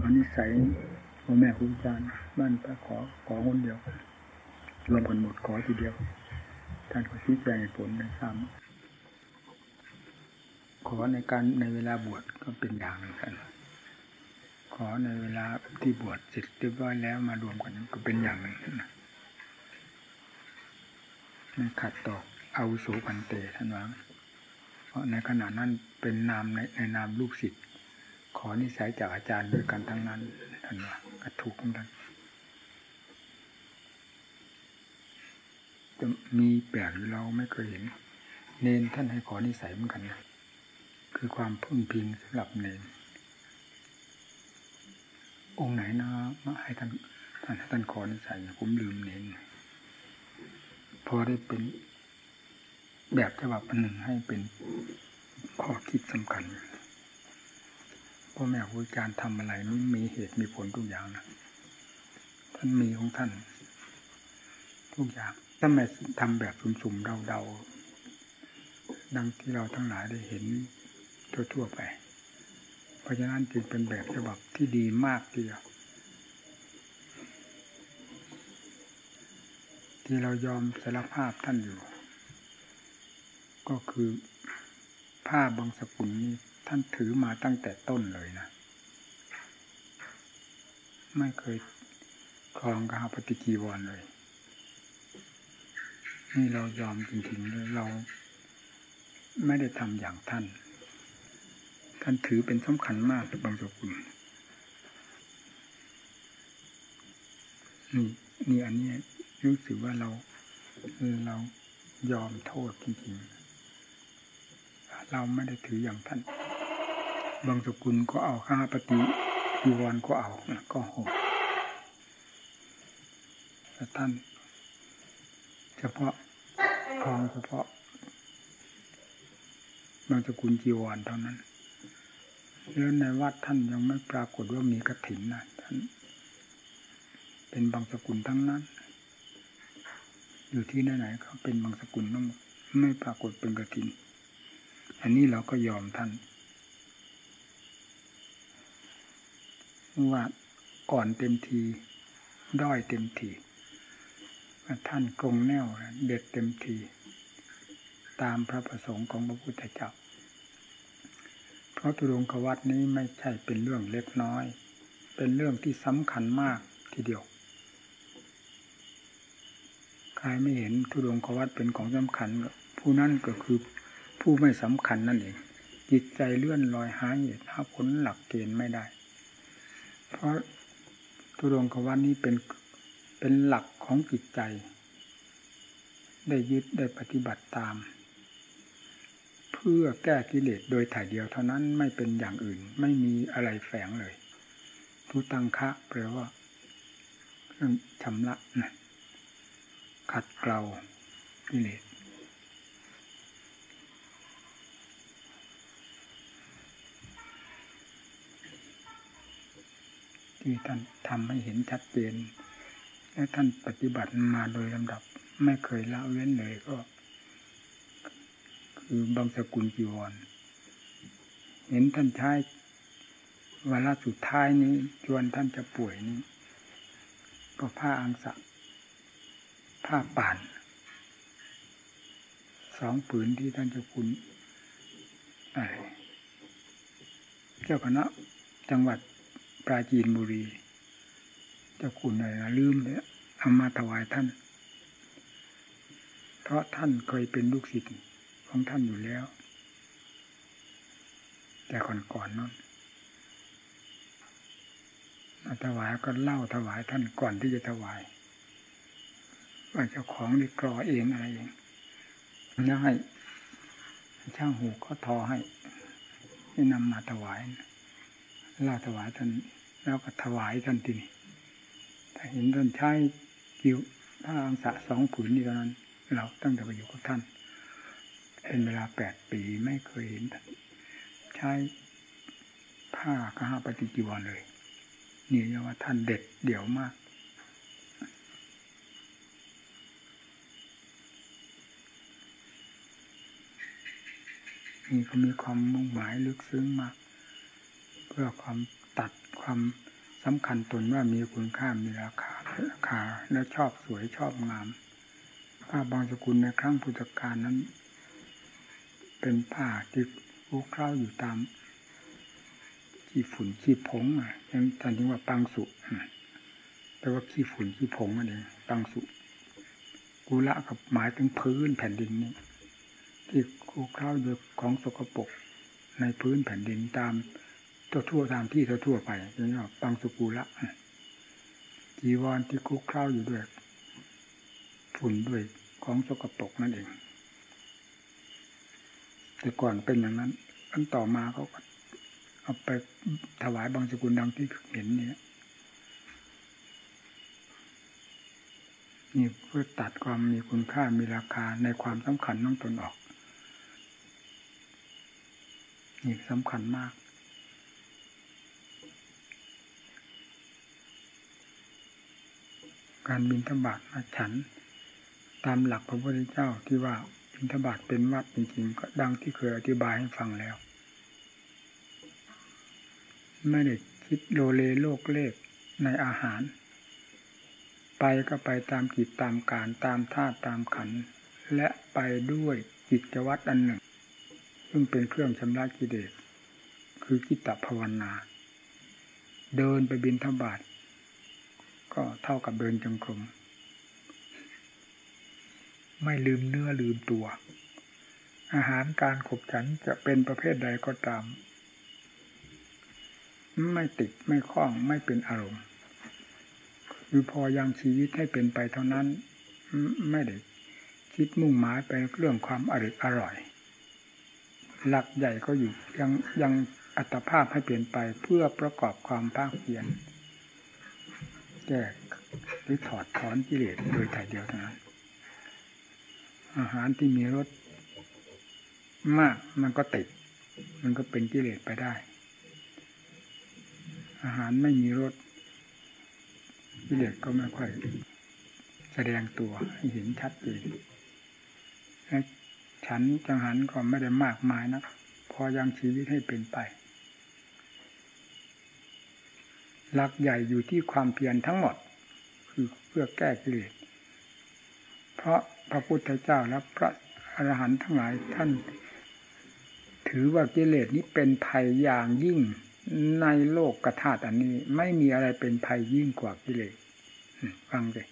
ขอนิสัยพ่อแม่ครูอาจารย์บ้านไปขอขอคนเดียวรวมกันหมดขอทีเดียว ท่านก็ชี้แจงผลในซ้ำขอในการในเวลาบวชก็เป็นอย่างหนึ่งกัน ขอในเวลาที่บวชเสร็จเรียบร้อยแล้วมารวมกันก็เป็นอย่างหนึ่งนะขัดต่ออาวุโสพันเตท่านว่าเพราะในขณะนั้นเป็นนามในในนามลูกศิษย์ ขอนิสัยจากอาจารย์ด้วยกันทั้งนั้นท่านว่ากระถูกทั้งนั้นจะมีแปลกเราไม่เคยเห็น เนนท่านให้ขอนิสัยเหมือนกันนะคือความพึ่งพิงสำหรับเนนองค์ไหนนะมาให้ท่านท่านท่านขอนิสัยผมลืมเนนพอได้เป็นแบบฉบับหนึ่งให้เป็นข้อคิดสำคัญ พ่อแม่ครูอาจารย์ทำอะไรนี่มีเหตุมีผลทุกอย่างนะท่านมีของท่าน ทุกอย่างถ้าไม่ทำแบบสุ่มๆเดาๆดังที่เราทั้งหลายได้เห็นทั่วๆไป เพราะฉะนั้นจึงเป็นแบบฉบับที่ดีมากทีเดียวที่เรายอมสารภาพท่านอยู่ ก็คือผ้าบางสกุลนี้ ท่านถือมาตั้งแต่ต้นเลยนะ ไม่เคยคลองกาปฏิกีวรเลย นี่เรายอมจริงๆเลยเราไม่ได้ทำอย่างท่าน ท่านถือเป็นสำคัญมากบางสกุลนี่นี่อันนี้รู้สึกว่าเราเรายอมโทษจริงๆ เราไม่ได้ถืออย่างท่าน บางสกุลก็เอาข้าปฏิจีวรก็เอาก็หกแต่ท่านเฉพาะคลองเฉพาะ บางสกุลจีวรเท่านั้นแล้วในวัดท่านยังไม่ปรากฏว่ามีกระถินนะท่านเป็นบางสกุลทั้งนั้น อยู่ที่ไหนๆเขาเป็นบางสกุลต้องไม่ปรากฏเป็นกระถิน อันนี้เราก็ยอมท่าน ว่าอ่อนเต็มที ด้อยเต็มทีท่านกรงแนวเด็ดเต็มที ตามพระประสงค์ของพระพุทธเจ้าเพราะตุรงกวัดนี้ไม่ใช่เป็นเรื่องเล็กน้อย เป็นเรื่องที่สำคัญมากทีเดียวใครไม่เห็นทุดงควัตเป็นของสำคัญ ผู้นั้นก็คือผู้ไม่สำคัญนั่นเองจิตใจเลื่อนลอยหาเหตุหาผลหลักเกณฑ์ไม่ได้ เพราะทุดงควัตนี้เป็นเป็นหลักของจิตใจ ได้ยึดได้ปฏิบัติตาม เพื่อแก้กิเลสโดยถ่ายเดียวเท่านั้นไม่เป็นอย่างอื่นไม่มีอะไรแฝงเลย ทุตังคะแปลว่าเรื่องชำระนะขัดเกลากิเลส ที่ท่านทำให้เห็นชัดเจน และท่านปฏิบัติมาโดยลำดับไม่เคยละเว้นเลยก็ คือบางสกุลจีวร เห็นท่านใช้เวลาสุดท้ายนี้จวนท่านจะป่วยนี้ ก็ผ้าอังสะผ้าป่านสองผืนที่ท่านเจ้าคุณไรเจ้าคณะจังหวัด ปราจีนบุรี เจ้าคุณอะไรนะลืมเลยเอามาถวายท่าน เพราะท่านเคยเป็นลูกศิษย์ของท่านอยู่แล้ว แต่ก่อนๆนั้นถวายก็เล่าถวายท่านก่อนที่จะถวายว่าเจ้าของนี่กรอเองอะไรเองแล้วให้ช่างหูก็ทอให้ให้นำมาถวายเล่าถวายท่าน แล้วก็ถวายท่านทีนี้ถ้าเห็นท่านใช้กิวผ้าอังสะสองผืนนี่ตอนนั้น เราตั้งแต่ไปอยู่กับท่าน เป็นเวลาแปดปีไม่เคยเห็นใช้ผ้ากหาปฏิจิวรเลย นี่เรียกว่าท่านเด็ดเดี่ยวมากนี่ก็มีความมุ่งหมายลึกซึ้งมาก เพื่อความ ความสำคัญตนว่ามีคุณค่ามีราคาราคาและชอบสวยชอบงามผ้าบางสกุลในครั้งพุทธกาลนั้น เป็นผ้าที่คุกเข้าอยู่ตามขี้ฝุ่นขี้ผงอะยังท่านถึงว่าปังสุแปลว่าขี้ฝุ่นขี้ผงนั่นเองปังสุกุละกับหมายถึงพื้นแผ่นดินนี้ที่คุกเข้าอยู่ของสกปรกในพื้นแผ่นดินตาม ทั่วทั่วตามที่ทั่วทั่วไปเรียกว่าปังสุกุละจีวรที่คุกเข้าอยู่ด้วยฝุ่นด้วยของสกปรกนั่นเอง แต่ก่อนเป็นอย่างนั้นอันต่อมาเขาก็เอาไปถวายบางสกุลดังที่เห็นเนี่ยนี่เพื่อตัดความมีคุณค่ามีราคาในความสำคัญน้องตนออกนี่สำคัญมาก การบินทบาทมาฉัน ตามหลักพระพุทธเจ้าที่ว่าบินทบาทเป็นวัดจริงๆก็ดังที่เคยอธิบายให้ฟังแล้ว ไม่ได้คิดโลเลโลกเลขในอาหาร ไปก็ไปตามจิตตามการตามท่าตามขัน และไปด้วยจิตวัตรอันหนึ่ง ซึ่งเป็นเครื่องชำระกิเลสคือกิตตภาวนา เดินไปบินทบาท ก็เท่ากับเดินจงกรม ไม่ลืมเนื้อลืมตัว อาหารการขบฉันจะเป็นประเภทใดก็ตาม ไม่ติดไม่คล้องไม่เป็นอารมณ์คือพอยังชีวิตให้เป็นไปเท่านั้น ไม่ได้คิดมุ่งหมายไปเรื่องความอร่อยอร่อย หลักใหญ่ก็อยู่ยังยังอัตภาพให้เปลี่ยนไปเพื่อประกอบความภาคเพียร แก้หรือถอดถอนกิเลสโดยถ่ายเดียวเท่านั้น อาหารที่มีรสมากมันก็ติด มันก็เป็นกิเลสไปได้ อาหารไม่มีรสกิเลสก็ไม่ค่อยแสดงตัวให้เห็นชัดเจนฉันจังหันก็ไม่ได้มากมายนะพอยังชีวิตให้เป็นไป หลักใหญ่อยู่ที่ความเพียรทั้งหมด คือเพื่อแก้กิเลสเพราะพระพุทธเจ้าและพระอรหันต์ทั้งหลายท่าน ถือว่ากิเลสนี้เป็นภัยอย่างยิ่งในโลกกระธาตอันนี้ ไม่มีอะไรเป็นภัยยิ่งกว่ากิเลสฟังเลย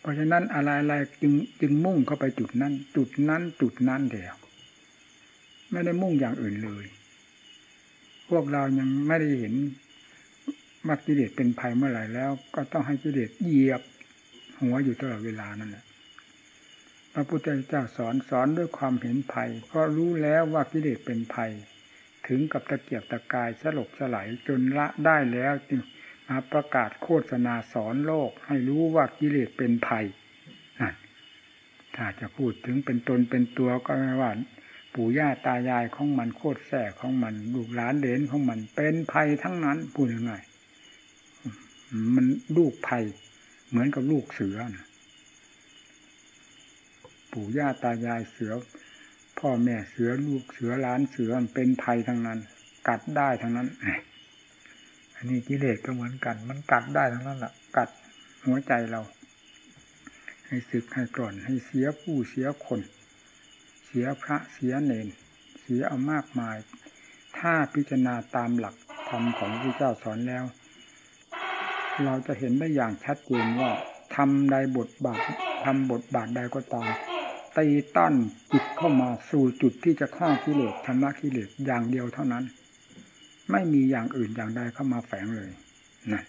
เพราะฉะนั้นอะไรอะไรจึงจึงมุ่งเข้าไปจุดนั้น จุดนั้นจุดนั้นเดียวไม่ได้มุ่งอย่างอื่นเลย พวกเรายังไม่ได้เห็น ว่ากิเลสเป็นภัยเมื่อไหร่แล้ว ก็ต้องให้กิเลสเหยียบ หัวอยู่ตลอดเวลานั่นแหละพระพุทธเจ้าสอนสอนด้วยความเห็นภัย เพราะรู้แล้วว่ากิเลสเป็นภัย ถึงกับตะเกียบตะกายสลบสลายจนละได้แล้วจึงมาประกาศโฆษณาสอนโลก ให้รู้ว่ากิเลสเป็นภัยนั่นถ้าจะพูดถึงเป็นตนเป็นตัวก็ไม่ว่าปู่ย่าตายายของมันโคตรแส่ของมันลูกหลานเหลนของมันเป็นภัยทั้งนั้นพูดยังไง มันลูกภัย เหมือนกับลูกเสือนะปู่ย่าตายายเสือ พ่อแม่เสือลูกเสือล้านเสือเป็นภัยทั้งนั้น กัดได้ทั้งนั้นอันนี้กิเลสก็เหมือนกัน มันกัดได้ทั้งนั้นแหละกัดหัวใจเรา ให้สึกให้กร่อน ให้เสียผู้เสียคน เสียพระเสียเนน เสียเอามากมาย ถ้าพิจารณาตามหลักธรรมของพระเจ้าสอนแล้ว เราจะเห็นได้อย่างชัดเจนว่าทำใดบทบาททำบทบาทใดก็ตามตีต้นจิตเข้ามาสู่จุดที่จะฆ่ากิเลสชำระกิเลสอย่างเดียวเท่านั้น ไม่มีอย่างอื่นอย่างใดเข้ามาแฝงเลยนะ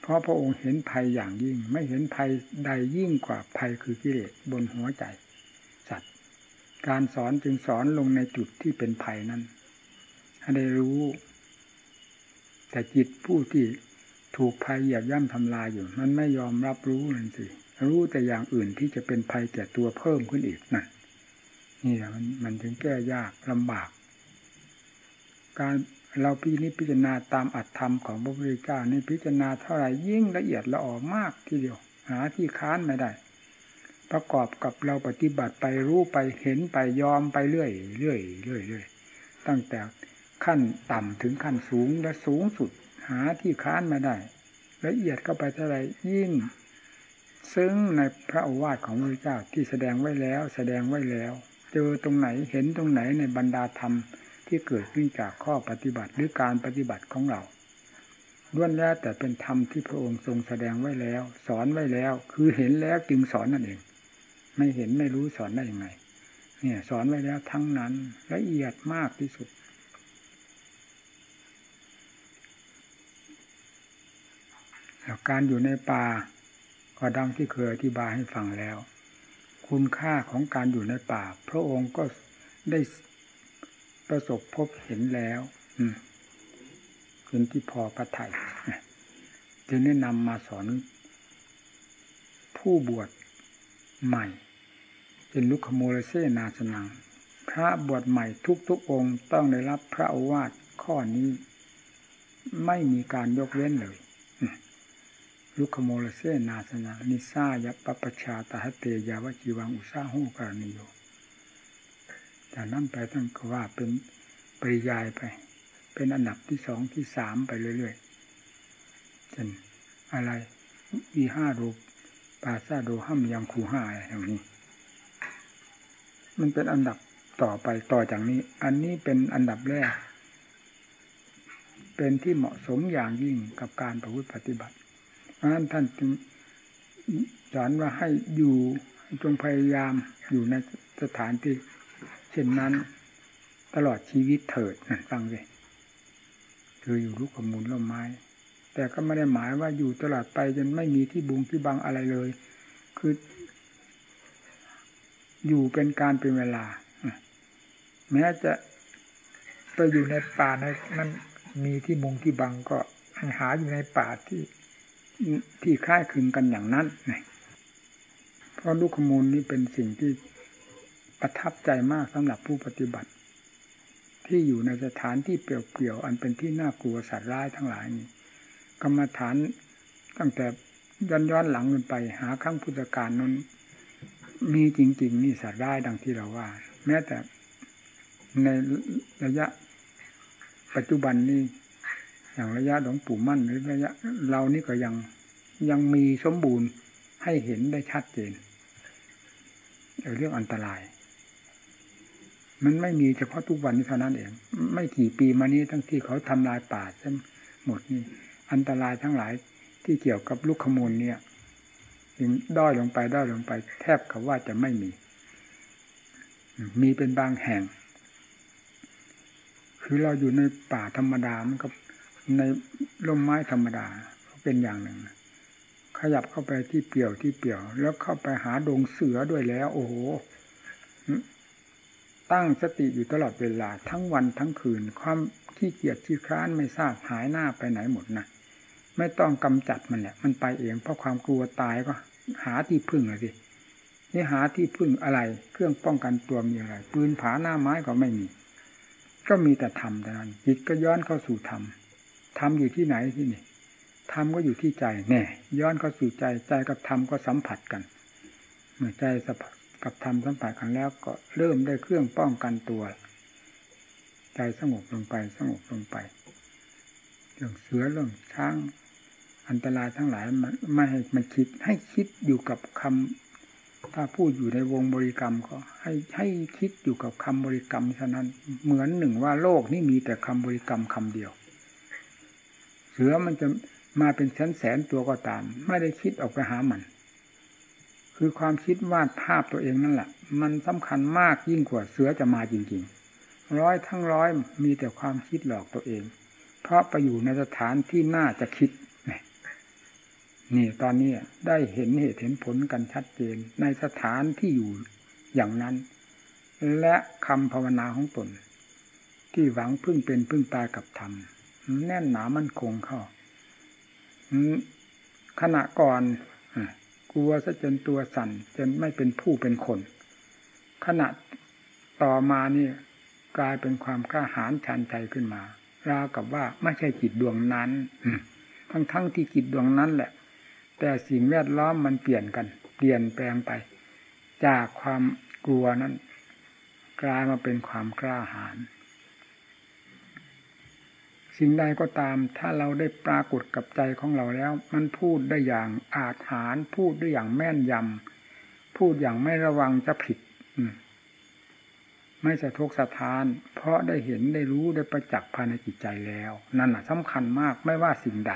เพราะพระองค์เห็นภัยอย่างยิ่ง ไม่เห็นภัยใดยิ่งกว่าภัยคือกิเลสบนหัวใจ สัตว์ การสอนจึงสอนลงในจุดที่เป็นภัยนั้นให้ได้รู้ แต่จิตผู้ที่ ถูกภัยเหยียบย่ำทำลายอยู่ มันไม่ยอมรับรู้นั่นสิ รู้แต่อย่างอื่นที่จะเป็นภัยแก่ตัวเพิ่มขึ้นอีกนั่นนี่แหละมันมันถึงแก้ยากลำบาก การเราพินิจพิจารณาตามอัตธรรมของพระพุทธเจ้านี่พิจารณาเท่าไหร่ยิ่งละเอียดละออมากทีเดียว หาที่ค้านไม่ได้ ประกอบกับเราปฏิบัติไปรู้ไปเห็นไปยอมไปเรื่อยเรื่อยเรื่อยเรื่อยตั้งแต่ขั้นต่ำถึงขั้นสูงและสูงสุด หาที่ค้านมาได้ ละเอียดเข้าไปเท่าไรยิ่ง ซึ่งในพระโอวาทของพระเจ้าที่แสดงไว้แล้ว แสดงไว้แล้ว เจอตรงไหนเห็นตรงไหนในบรรดาธรรมที่เกิดขึ้นจากข้อปฏิบัติหรือการปฏิบัติของเราล้วนแล้วแต่เป็นธรรมที่พระองค์ทรงแสดงไว้แล้ว สอนไว้แล้ว คือเห็นแล้วจึงสอนนั่นเอง ไม่เห็นไม่รู้สอนได้ยังไง เนี่ย สอนไว้แล้วทั้งนั้นละเอียดมากที่สุด การอยู่ในป่าก็ดังที่เคยอธิบายให้ฟังแล้ว คุณค่าของการอยู่ในป่า พระองค์ก็ได้ประสบพบเห็นแล้วอืมเป็นที่พอพระไทยจึงแนะนำมาสอนผู้บวชใหม่ เป็นลุคโมเลเซนาสนัง พระบวชใหม่ทุกๆองค์ต้องได้รับพระอวาทข้อนี้ ไม่มีการยกเว้นเลย ลุคโมเลเซนาสนังนิซายปปชาตาเตยาวจีวังอุซาหูกรณีโยจากนั้นไปท่านก็ว่าเป็นปริยายไป เป็นอันดับที่สองที่สามไปเรื่อยๆเช่นอะไรวีห้ารูปาซาโดห้ามยังคูห้าอะไรอย่างนี้ มันเป็นอันดับต่อไปต่อจากนี้ อันนี้เป็นอันดับแรก เป็นที่เหมาะสมอย่างยิ่งกับการประพฤติปฏิบัติ เพราะนั้นท่านจึงสอนว่าให้อยู่จงพยายามอยู่ในสถานที่เช่นนั้นตลอดชีวิตเถิดฟังเลยคืออยู่ลูกขมูลร่มไม้ แต่ก็ไม่ได้หมายว่าอยู่ตลอดไปจนไม่มีที่บุงที่บังอะไรเลย คือ อยู่เป็นการเป็นเวลาแม้จะไปอยู่ในป่าในนั้นมีที่มุงที่บังก็หาอยู่ในป่าที่ ที่คล้ายคลึงกันอย่างนั้นเพราะลูกขมูลนี้เป็นสิ่งที่ประทับใจมากสำหรับผู้ปฏิบัติ ที่อยู่ในสถานที่เปลี่ยวๆอันเป็นที่น่ากลัวสัตว์ร้ายทั้งหลายนี้กรรมฐานตั้งแต่ย้อนย้อนหลังกันไป หาขั้งพุทธการนั้นมีจริง ๆ นี่สัตว์ร้ายดังที่เราว่า แม้แต่ในระยะปัจจุบันนี้ อย่างระยะหลวงปู่มั่นหรือระยะเรานี่ก็ยังยังมีสมบูรณ์ให้เห็นได้ชัดเจนเรื่องอันตราย มันไม่มีเฉพาะทุกวันนี้เท่านั้นเอง ไม่กี่ปีมานี้ทั้งที่เขาทำลายป่าจนหมดนี่อันตรายทั้งหลายที่เกี่ยวกับลูกขมูลเนี่ยยิงด้อยลงไปด้อยลงไป แทบกับว่าจะไม่มี มีเป็นบางแห่ง คือเราอยู่ในป่าธรรมดามันก็ ในร่มไม้ธรรมดาเป็นอย่างหนึ่ง ขยับเข้าไปที่เปี่ยวที่เปี่ยว แล้วเข้าไปหาดงเสือด้วยแล้ว โอ้โหตั้งสติอยู่ตลอดเวลาทั้งวันทั้งคืน ความขี้เกียจขี้คร้านไม่ทราบหายหน้าไปไหนหมดนะไม่ต้องกำจัดมันแหละมันไปเองเพราะความกลัวตายก็ หาที่พึ่งเลยสินี่หาที่พึ่งอะไร เครื่องป้องกันตัวมีอะไรปืนผาหน้าไม้ก็ไม่มี ก็มีแต่ธรรมแต่นั้นจิตก็ย้อนเข้าสู่ธรรม ธรรมอยู่ที่ไหนที่นี่ธรรมก็อยู่ที่ใจแน่ย้อนเข้าสู่ใจใจกับธรรมก็สัมผัสกัน เมื่อใจกับธรรมสัมผัสกันแล้วก็เริ่มได้เครื่องป้องกันตัว ใจสงบลงไปสงบลงไปเรื่องเสือเรื่องช้างอันตรายทั้งหลายมันไม่ให้มันคิดให้คิดอยู่กับคำถ้าพูดอยู่ในวงบริกรรมก็ให้ให้คิดอยู่กับคำบริกรรมเท่านั้นเหมือนหนึ่งว่าโลกนี้มีแต่คำบริกรรมคำเดียว สือมันจะมาเป็นแสนแสนตัวก็ตาม ไม่ได้คิดออกไปหามัน คือความคิดวาดภาพตัวเองนั่นแหละ มันสำคัญมากยิ่งกว่าเสือจะมาจริง ๆ ร้อยทั้งร้อยมีแต่ความคิดหลอกตัวเอง เพราะไปอยู่ในสถานที่น่าจะคิดนี่ตอนนี้ได้เห็นเหตุเห็นผลกันชัดเจนในสถานที่อยู่อย่างนั้น และคำภาวนาของตน ที่หวังพึ่งเป็นพึ่งตายกับธรรม แน่นหนามั่นคงเข้าขณะก่อนกลัวซะจนตัวสั่นจนไม่เป็นผู้เป็นคน ขณะต่อมานี่กลายเป็นความกล้าหาญชันใจขึ้นมา ราวกับว่าไม่ใช่จิตดวงนั้นทั้งทั้งที่จิตดวงนั้นแหละ แต่สิ่งแวดล้อมมันเปลี่ยนกัน เปลี่ยนแปลงไป จากความกลัวนั้น กลายมาเป็นความกล้าหาญ สิ่งใดก็ตาม ถ้าเราได้ปรากฏกับใจของเราแล้ว มันพูดได้อย่างอาถรรพูดได้อย่างแม่นยำพูดอย่างไม่ระวังจะผิดไม่สะทกสะทาน เพราะได้เห็นได้รู้ได้ประจักษ์ภายในจิตใจแล้ว นั่นแหะสำคัญมากไม่ว่าสิ่งใด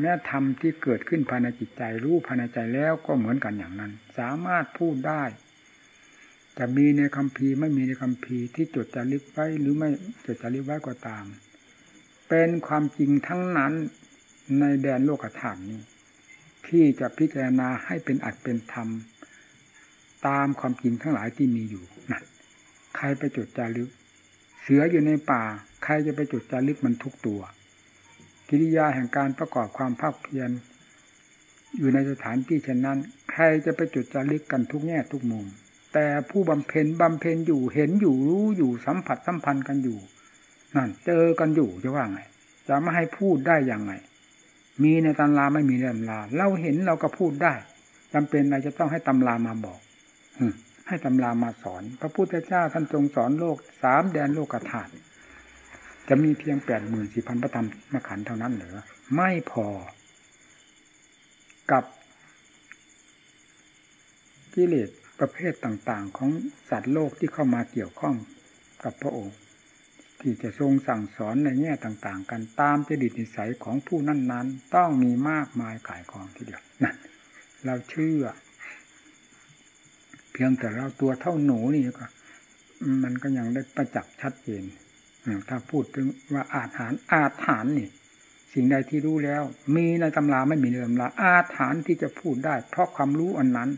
แม้ธรรมที่เกิดขึ้นภายในจิตใจรู้ภายในใจแล้วก็เหมือนกันอย่างนั้น สามารถพูดได้ จะมีในคำพีไม่มีในคำพีที่จดจารึกไว้หรือไม่จดจารึกไว้ก็ตาม เป็นความจริงทั้งนั้นในแดนโลกธาตุนี้ ที่จะพิจารณาให้เป็นอัดเป็นธรรม ตามความจริงทั้งหลายที่มีอยู่นั่นใครไปจดจารึก เสืออยู่ในป่า ใครจะไปจดจารึกมันทุกตัว กิริยาแห่งการประกอบความภาคเพียรอยู่ในสถานที่เช่นนั้น ใครจะไปจดจารึกกันทุกแง่ทุกมุมแต่ผู้บำเพ็ญบำเพ็ญอยู่เห็นอยู่รู้อยู่สัมผัสสัมพันธ์กันอยู่ นั่นเจอกันอยู่จะว่าไง จะไม่ให้พูดได้อย่างไง มีในตำราไม่มีในตำราเราเห็นเราก็พูดได้จำเป็นอะไรจะต้องให้ตำรามาบอกให้ตำรามาสอน พระพุทธเจ้าท่านทรงสอนโลกสามแดนโลกธาตุจะมีเพียงแปดหมื่นสี่พันพระธรรมมขันเท่านั้นเหรือไม่พอ กับกิเลสประเภทต่าง ๆ ของสัตว์โลกที่เข้ามาเกี่ยวข้องกับพระองค์ ที่จะทรงสั่งสอนในแง่ต่างๆ กันตามจดิตนิสัยของผู้นั้นๆ ต้องมีมากมายกายกองทีเดียวนั่นเราเชื่อ เพียงแต่เราตัวเท่าหนูนี่ก็ มันก็ยังได้ประจักษ์ชัดเจนถ้าพูดถึงว่าอาถานอาถานนี่ สิ่งใดที่รู้แล้ว มีในตำราไม่มีในตำราอาถานที่จะพูดได้ เพราะความรู้อันนั้น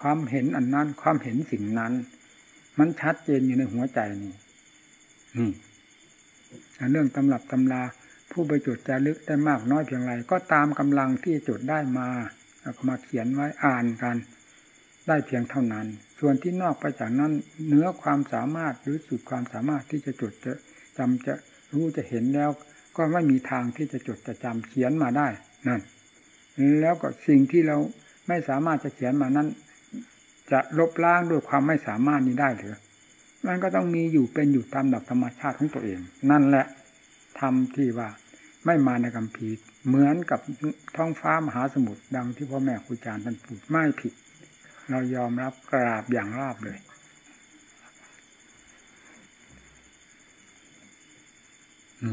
ความเห็นอันนั้น ความเห็นสิ่งนั้น มันชัดเจนอยู่ในหัวใจนี่นี่ เรื่องตำรับตำราผู้ไปจดจารึกได้มากน้อยเพียงไรก็ตามกำลังที่จดได้มาแล้วก็มาเขียนไว้อ่านกัน ได้เพียงเท่านั้น ส่วนที่นอกไปจากนั้นเนื้อความสามารถหรือสุดความสามารถที่จะจดจะจำจะรู้จะเห็นแล้ว ก็ไม่มีทางที่จะจดจะจำเขียนมาได้นั่นแล้วก็สิ่งที่เราไม่สามารถจะเขียนมานั้น จะลบล้างด้วยความไม่สามารถนี้ได้หรือ มันก็ต้องมีอยู่เป็นอยู่ตามหลักธรรมชาติของตัวเอง นั่นแหละทำที่ว่าไม่มาในคำพีเหมือนกับท้องฟ้ามหาสมุทรดังที่พ่อแม่ครูอาจารย์ท่านพูดไม่ผิด เรายอมรับกราบอย่างราบเลย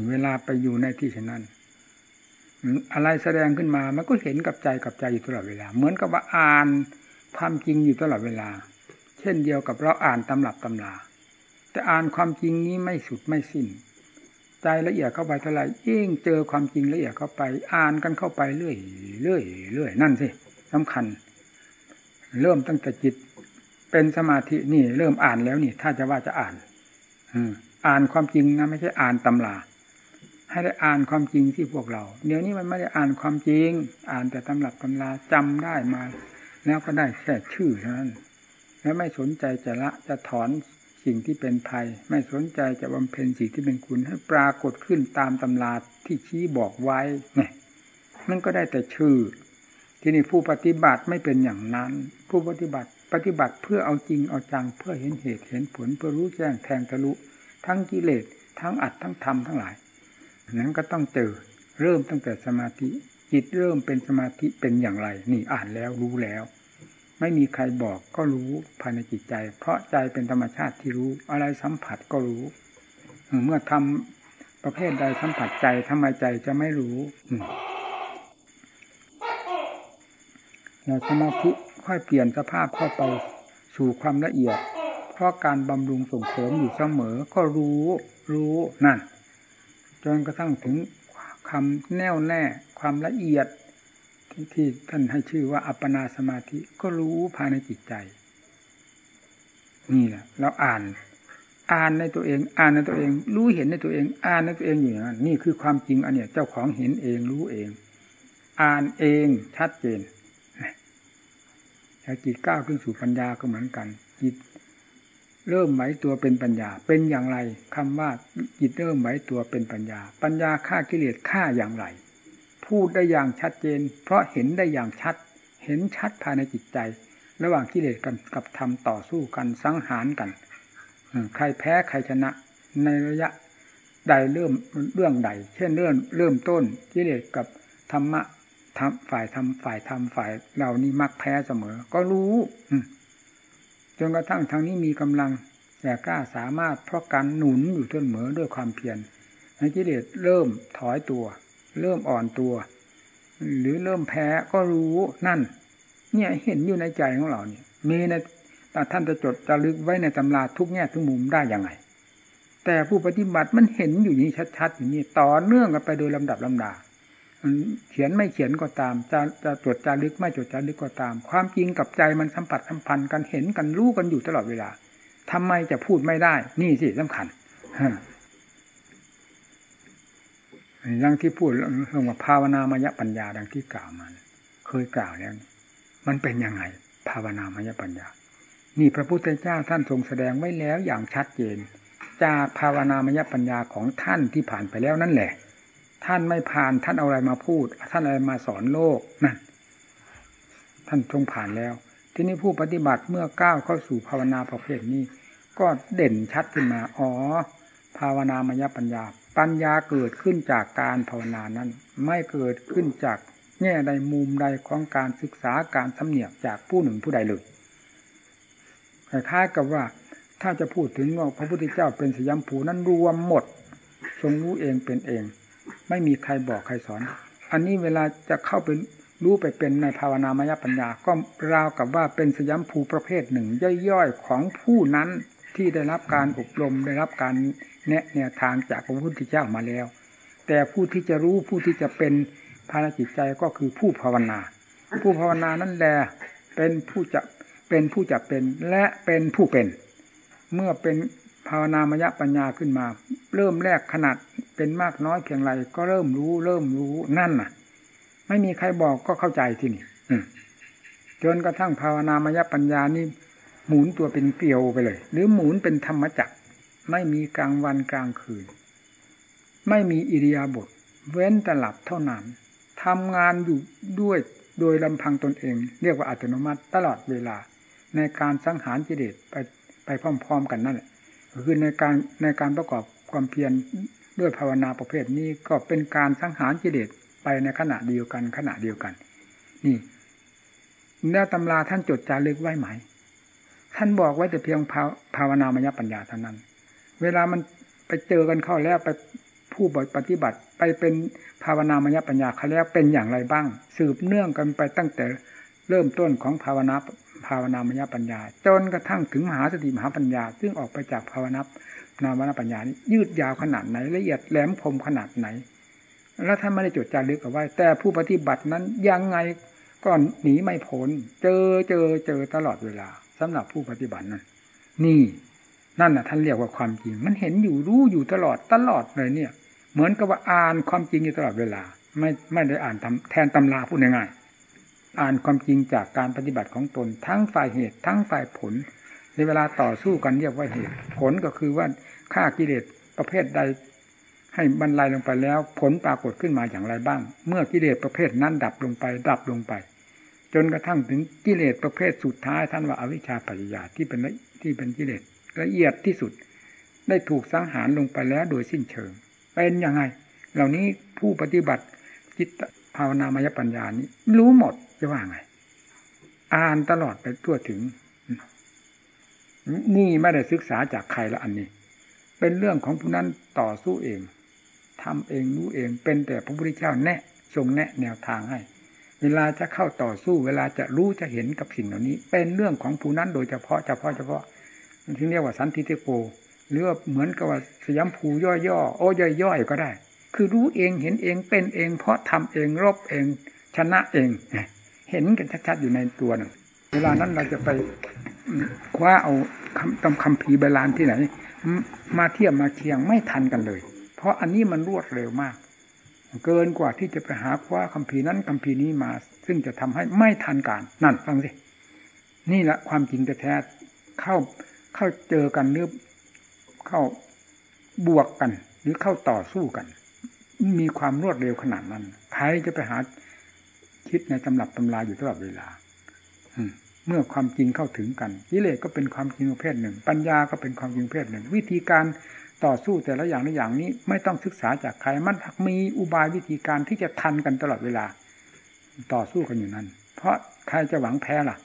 เวลาไปอยู่ในที่เช่นนั้น อะไรแสดงขึ้นมา มันก็เห็นกับใจกับใจอยู่ตลอดเวลา เหมือนกับว่าอ่านความจริงอยู่ตลอดเวลา เช่นเดียวกับเราอ่านตำรับตำรา แต่อ่านความจริงนี้ไม่สุดไม่สิ้น ใจละเอียดเข้าไปเท่าไหร่ยิ่งเจอความจริงละเอียดเข้าไป อ่านกันเข้าไปเรื่อยเรื่อยเรื่อยนั่นสิสำคัญ เริ่มตั้งแต่จิต เป็นสมาธินี่ เริ่มอ่านแล้วนี่ ถ้าจะว่าจะอ่าน อือ่านความจริงนะไม่ใช่อ่านตำราให้ได้อ่านความจริงที่พวกเรา เดี๋ยวนี้มันไม่ได้อ่านความจริง อ่านแต่ตำรับตำราจำได้มา แล้วก็ได้แค่ชื่อเท่านั้น แล้วไม่สนใจจะละจะถอน สิ่งที่เป็นภัย ไม่สนใจจะบำเพ็ญสิ่งที่เป็นคุณให้ปรากฏขึ้นตามตำราที่ชี้บอกไว้เนี่ยมันก็ได้แต่ชื่อ ที่นี่ผู้ปฏิบัติไม่เป็นอย่างนั้น ผู้ปฏิบัติปฏิบัติเพื่อเอาจริงเอาจังเพื่อเห็นเหตุเห็นผลเพื่อรู้แจ้งแทงทะลุ ทั้งกิเลสทั้งอัดทั้งธรรมทั้งหลายนั้นก็ต้องเจอเริ่มตั้งแต่สมาธิจิตเริ่มเป็นสมาธิเป็นอย่างไร นี่อ่านแล้วรู้แล้ว ไม่มีใครบอกก็รู้ภายในจิตใจ เพราะใจเป็นธรรมชาติที่รู้อะไรสัมผัสก็รู้ เมื่อทำประเภทใดสัมผัสใจทำไมใจจะไม่รู้เราสมาธิค่อยเปลี่ยนสภาพเข้าไปสู่ความละเอียด เพราะการบำรุงส่งเสริมอยู่เสมอ ก็รู้รู้นั่นจนกระทั่งถึงคำแน่วแน่ ความละเอียด ที่ท่านให้ชื่อว่าอัปปนาสมาธิก็รู้ภายในจิตใจ นี่แหละเราอ่าน อ่านในตัวเอง อ่านในตัวเอง รู้เห็นในตัวเอง อ่านในตัวเองอยู่อย่างนั้นนี่คือความจริงอันเนี้ยเจ้าของเห็นเองรู้เอง อ่านเองชัดเจนถ้าจิตก้าวขึ้นสู่ปัญญาก็เหมือนกัน จิตเริ่มไหวตัวเป็นปัญญา เป็นอย่างไรคำว่าจิตเริ่มไหวตัวเป็นปัญญา ปัญญาฆ่ากิเลสฆ่าอย่างไร พูดได้อย่างชัดเจน เพราะเห็นได้อย่างชัด เห็นชัดภายในจิตใจ ระหว่างกิเลสกันกับธรรมต่อสู้กันสังหารกันใครแพ้ใครชนะ ในระยะใดเริ่มเรื่องใด เช่นเรื่องเริ่มต้นกิเลสกับธรรมะทำฝ่ายทำฝ่ายทำฝ่ายเรานี่มักแพ้เสมอ ก็รู้จนกระทั่งทางนี้มีกำลังแต่กล้าสามารถเพราะการหนุนอยู่เสมอด้วยความเพียรในกิเลสเริ่มถอยตัว เริ่มอ่อนตัว หรือเริ่มแพ้ก็รู้นั่น เนี่ยเห็นอยู่ในใจของเราเนี่ย มีในท่านจะจดจะลึกไว้ในตำราทุกแง่ทุกมุมได้ยังไง แต่ผู้ปฏิบัติมันเห็นอยู่นี่ชัดๆอย่างนี้ต่อเนื่องกันไปโดยลำดับลำดาเขียนไม่เขียนก็ตาม จะจะจดจารึกไม่จดจารึกก็ตาม ความจริงกับใจมันสัมผัสสัมพันธ์กันเห็นกันรู้กันอยู่ตลอดเวลาทำไมจะพูดไม่ได้ นี่สิสำคัญ อย่างที่พูดเรื่องว่าภาวนามยปัญญาดังที่กล่าวมาเคยกล่าวแล้วมันเป็นยังไง ภาวนามยปัญญา นี่พระพุทธเจ้าท่านทรงแสดงไว้แล้วอย่างชัดเจน จากภาวนามยปัญญาของท่านที่ผ่านไปแล้วนั่นแหละ ท่านไม่ผ่านท่านเอาอะไรมาพูด ท่านอะไรมาสอนโลกนั่นท่านทรงผ่านแล้ว ทีนี้ผู้ปฏิบัติเมื่อก้าวเข้าสู่ภาวนาประเภทนี้ ก็เด่นชัดขึ้นมาอ๋อภาวนามยปัญญา ปัญญาเกิดขึ้นจากการภาวนานั้น ไม่เกิดขึ้นจากแง่ใดมุมใดของการศึกษาการสำเนียกจากผู้หนึ่งผู้ใดเลยคล้ายๆกับว่า ถ้าจะพูดถึงว่าพระพุทธเจ้าเป็นสยามภูนั้นรวมหมด ทรงรู้เองเป็นเอง ไม่มีใครบอกใครสอน อันนี้เวลาจะเข้าไปรู้ไปเป็นในภาวนามยปัญญา ก็ราวกับว่าเป็นสยามภูประเภทหนึ่ง ย่อยๆของผู้นั้นที่ได้รับการอบรมได้รับการ แนะแนวทางจากพระพุทธเจ้ามาแล้ว แต่ผู้ที่จะรู้ผู้ที่จะเป็นภารจิตใจก็คือผู้ภาวนา ผู้ภาวนานั่นแหละเป็นผู้จะเป็นผู้จะเป็นและเป็นผู้เป็น เมื่อเป็นภาวนามยปัญญาขึ้นมา เริ่มแรกขนาดเป็นมากน้อยเพียงไรก็เริ่มรู้ เริ่มรู้นั่นน่ะ ไม่มีใครบอกก็เข้าใจที่นี่จนกระทั่งภาวนามยปัญญานี่หมุนตัวเป็นเกลียวไปเลย หรือหมุนเป็นธรรมจักร ไม่มีกลางวันกลางคืน ไม่มีอิริยาบถเว้นแต่หลับเท่านั้นทำงานอยู่ด้วยโดยลำพังตนเอง เรียกว่าอัตโนมัติตลอดเวลา ในการสังหารจิเลสไปไปพร้อมๆกันนั่นแหละคือในการในการประกอบความเพียรด้วยภาวนาประเภทนี้ก็เป็นการสังหารกิเลสไปในขณะเดียวกันขณะเดียวกัน นี่เนื้อตำราท่านจดจารึกไว้ไหม ท่านบอกไว้แต่เพียงภาวนามยปัญญาเท่านั้น เวลามันไปเจอกันเข้าแล้วไปผู้ปฏิบัติ ไปเป็นภาวนามยปัญญาเขาแล้วเป็นอย่างไรบ้าง สืบเนื่องกันไปตั้งแต่เริ่มต้นของภาวนาภาวนามยปัญญา จนกระทั่งถึงมหาสติมหาปัญญา ซึ่งออกไปจากภาวนานามปัญญานี้ยืดยาวขนาดไหนละเอียดแหลมคมขนาดไหน แล้วท่านไม่ได้จดจารึกเอาไว้ แต่ผู้ปฏิบัตินั้นยังไงก็หนีไม่พ้นเจอเจอเจอตลอดเวลาสำหรับผู้ปฏิบัตินั้นนี่ นั่นน่ะ ท่านเรียกว่าความจริง มันเห็นอยู่รู้อยู่ตลอดตลอดเลยเนี่ย เหมือนกับว่าอ่านความจริงอยู่ตลอดเวลา ไม่ไม่ได้อ่านทำแทนตำราพูดง่ายๆอ่านความจริงจากการปฏิบัติของตน ทั้งฝ่ายเหตุ ทั้งฝ่ายผล ในเวลาต่อสู้กันเรียกว่าเหตุ ผลก็คือว่าฆ่ากิเลสประเภทใด ให้บรรลัยลงไปแล้ว ผลปรากฏขึ้นมาอย่างไรบ้าง เมื่อกิเลสประเภทนั้นดับลงไปดับลงไป จนกระทั่งถึงกิเลสประเภทสุดท้ายท่านว่าอวิชชาปัญญาที่เป็นที่เป็นกิเลส ละเอียดที่สุด ได้ถูกสังหารลงไปแล้วโดยสิ้นเชิง เป็นยังไง เหล่านี้ผู้ปฏิบัติจิตภาวนามยปัญญานี้ รู้หมดจะว่าไง อ่านตลอดไปทั่วถึง นี่ไม่ได้ศึกษาจากใครละอันนี้ เป็นเรื่องของผู้นั้นต่อสู้เองทำเองรู้เอง เป็นแต่พระพุทธเจ้าแนะทรงแนะแนวทางให้ เวลาจะเข้าต่อสู้ เวลาจะรู้จะเห็นกับสิ่งเหล่านี้ เป็นเรื่องของผู้นั้นโดยเฉพาะเฉพาะเฉพาะ ที่เรียกว่าสันติเทโก หรือว่าเหมือนกับว่าสยามภูย่อๆโอ้ย่อยๆก็ได้ คือรู้เองเห็นเองเป็นเอง เพราะทำเองรบเองชนะเอง เห็นกันชัดๆอยู่ในตัวนึงเวลานั้นเราจะไปคว้าเอาคำตำคำพีใบลานที่ไหน มาเทียบมาเคียงไม่ทันกันเลย เพราะอันนี้มันรวดเร็วมาก เกินกว่าที่จะไปหาคว้าคำพีนั้นคำพีนี้มา ซึ่งจะทำให้ไม่ทันการนั่นฟังสินี่แหละความจริงแท้เข้า เข้าเจอกันหรือเข้าบวกกัน หรือเข้าต่อสู้กัน มีความรวดเร็วขนาดนั้น ใครจะไปหาคิดในตำรับตำราอยู่ตลอดเวลาเมื่อความจริงเข้าถึงกันกิเลสก็เป็นความจริงประเภทหนึ่ง ปัญญาก็เป็นความจริงประเภทหนึ่ง วิธีการต่อสู้แต่ละอย่างละอย่างนี้ ไม่ต้องศึกษาจากใครมันมีอุบายวิธีการที่จะทันกันตลอดเวลา ต่อสู้กันอยู่นั้น เพราะใครจะหวังแพ้ล่ะ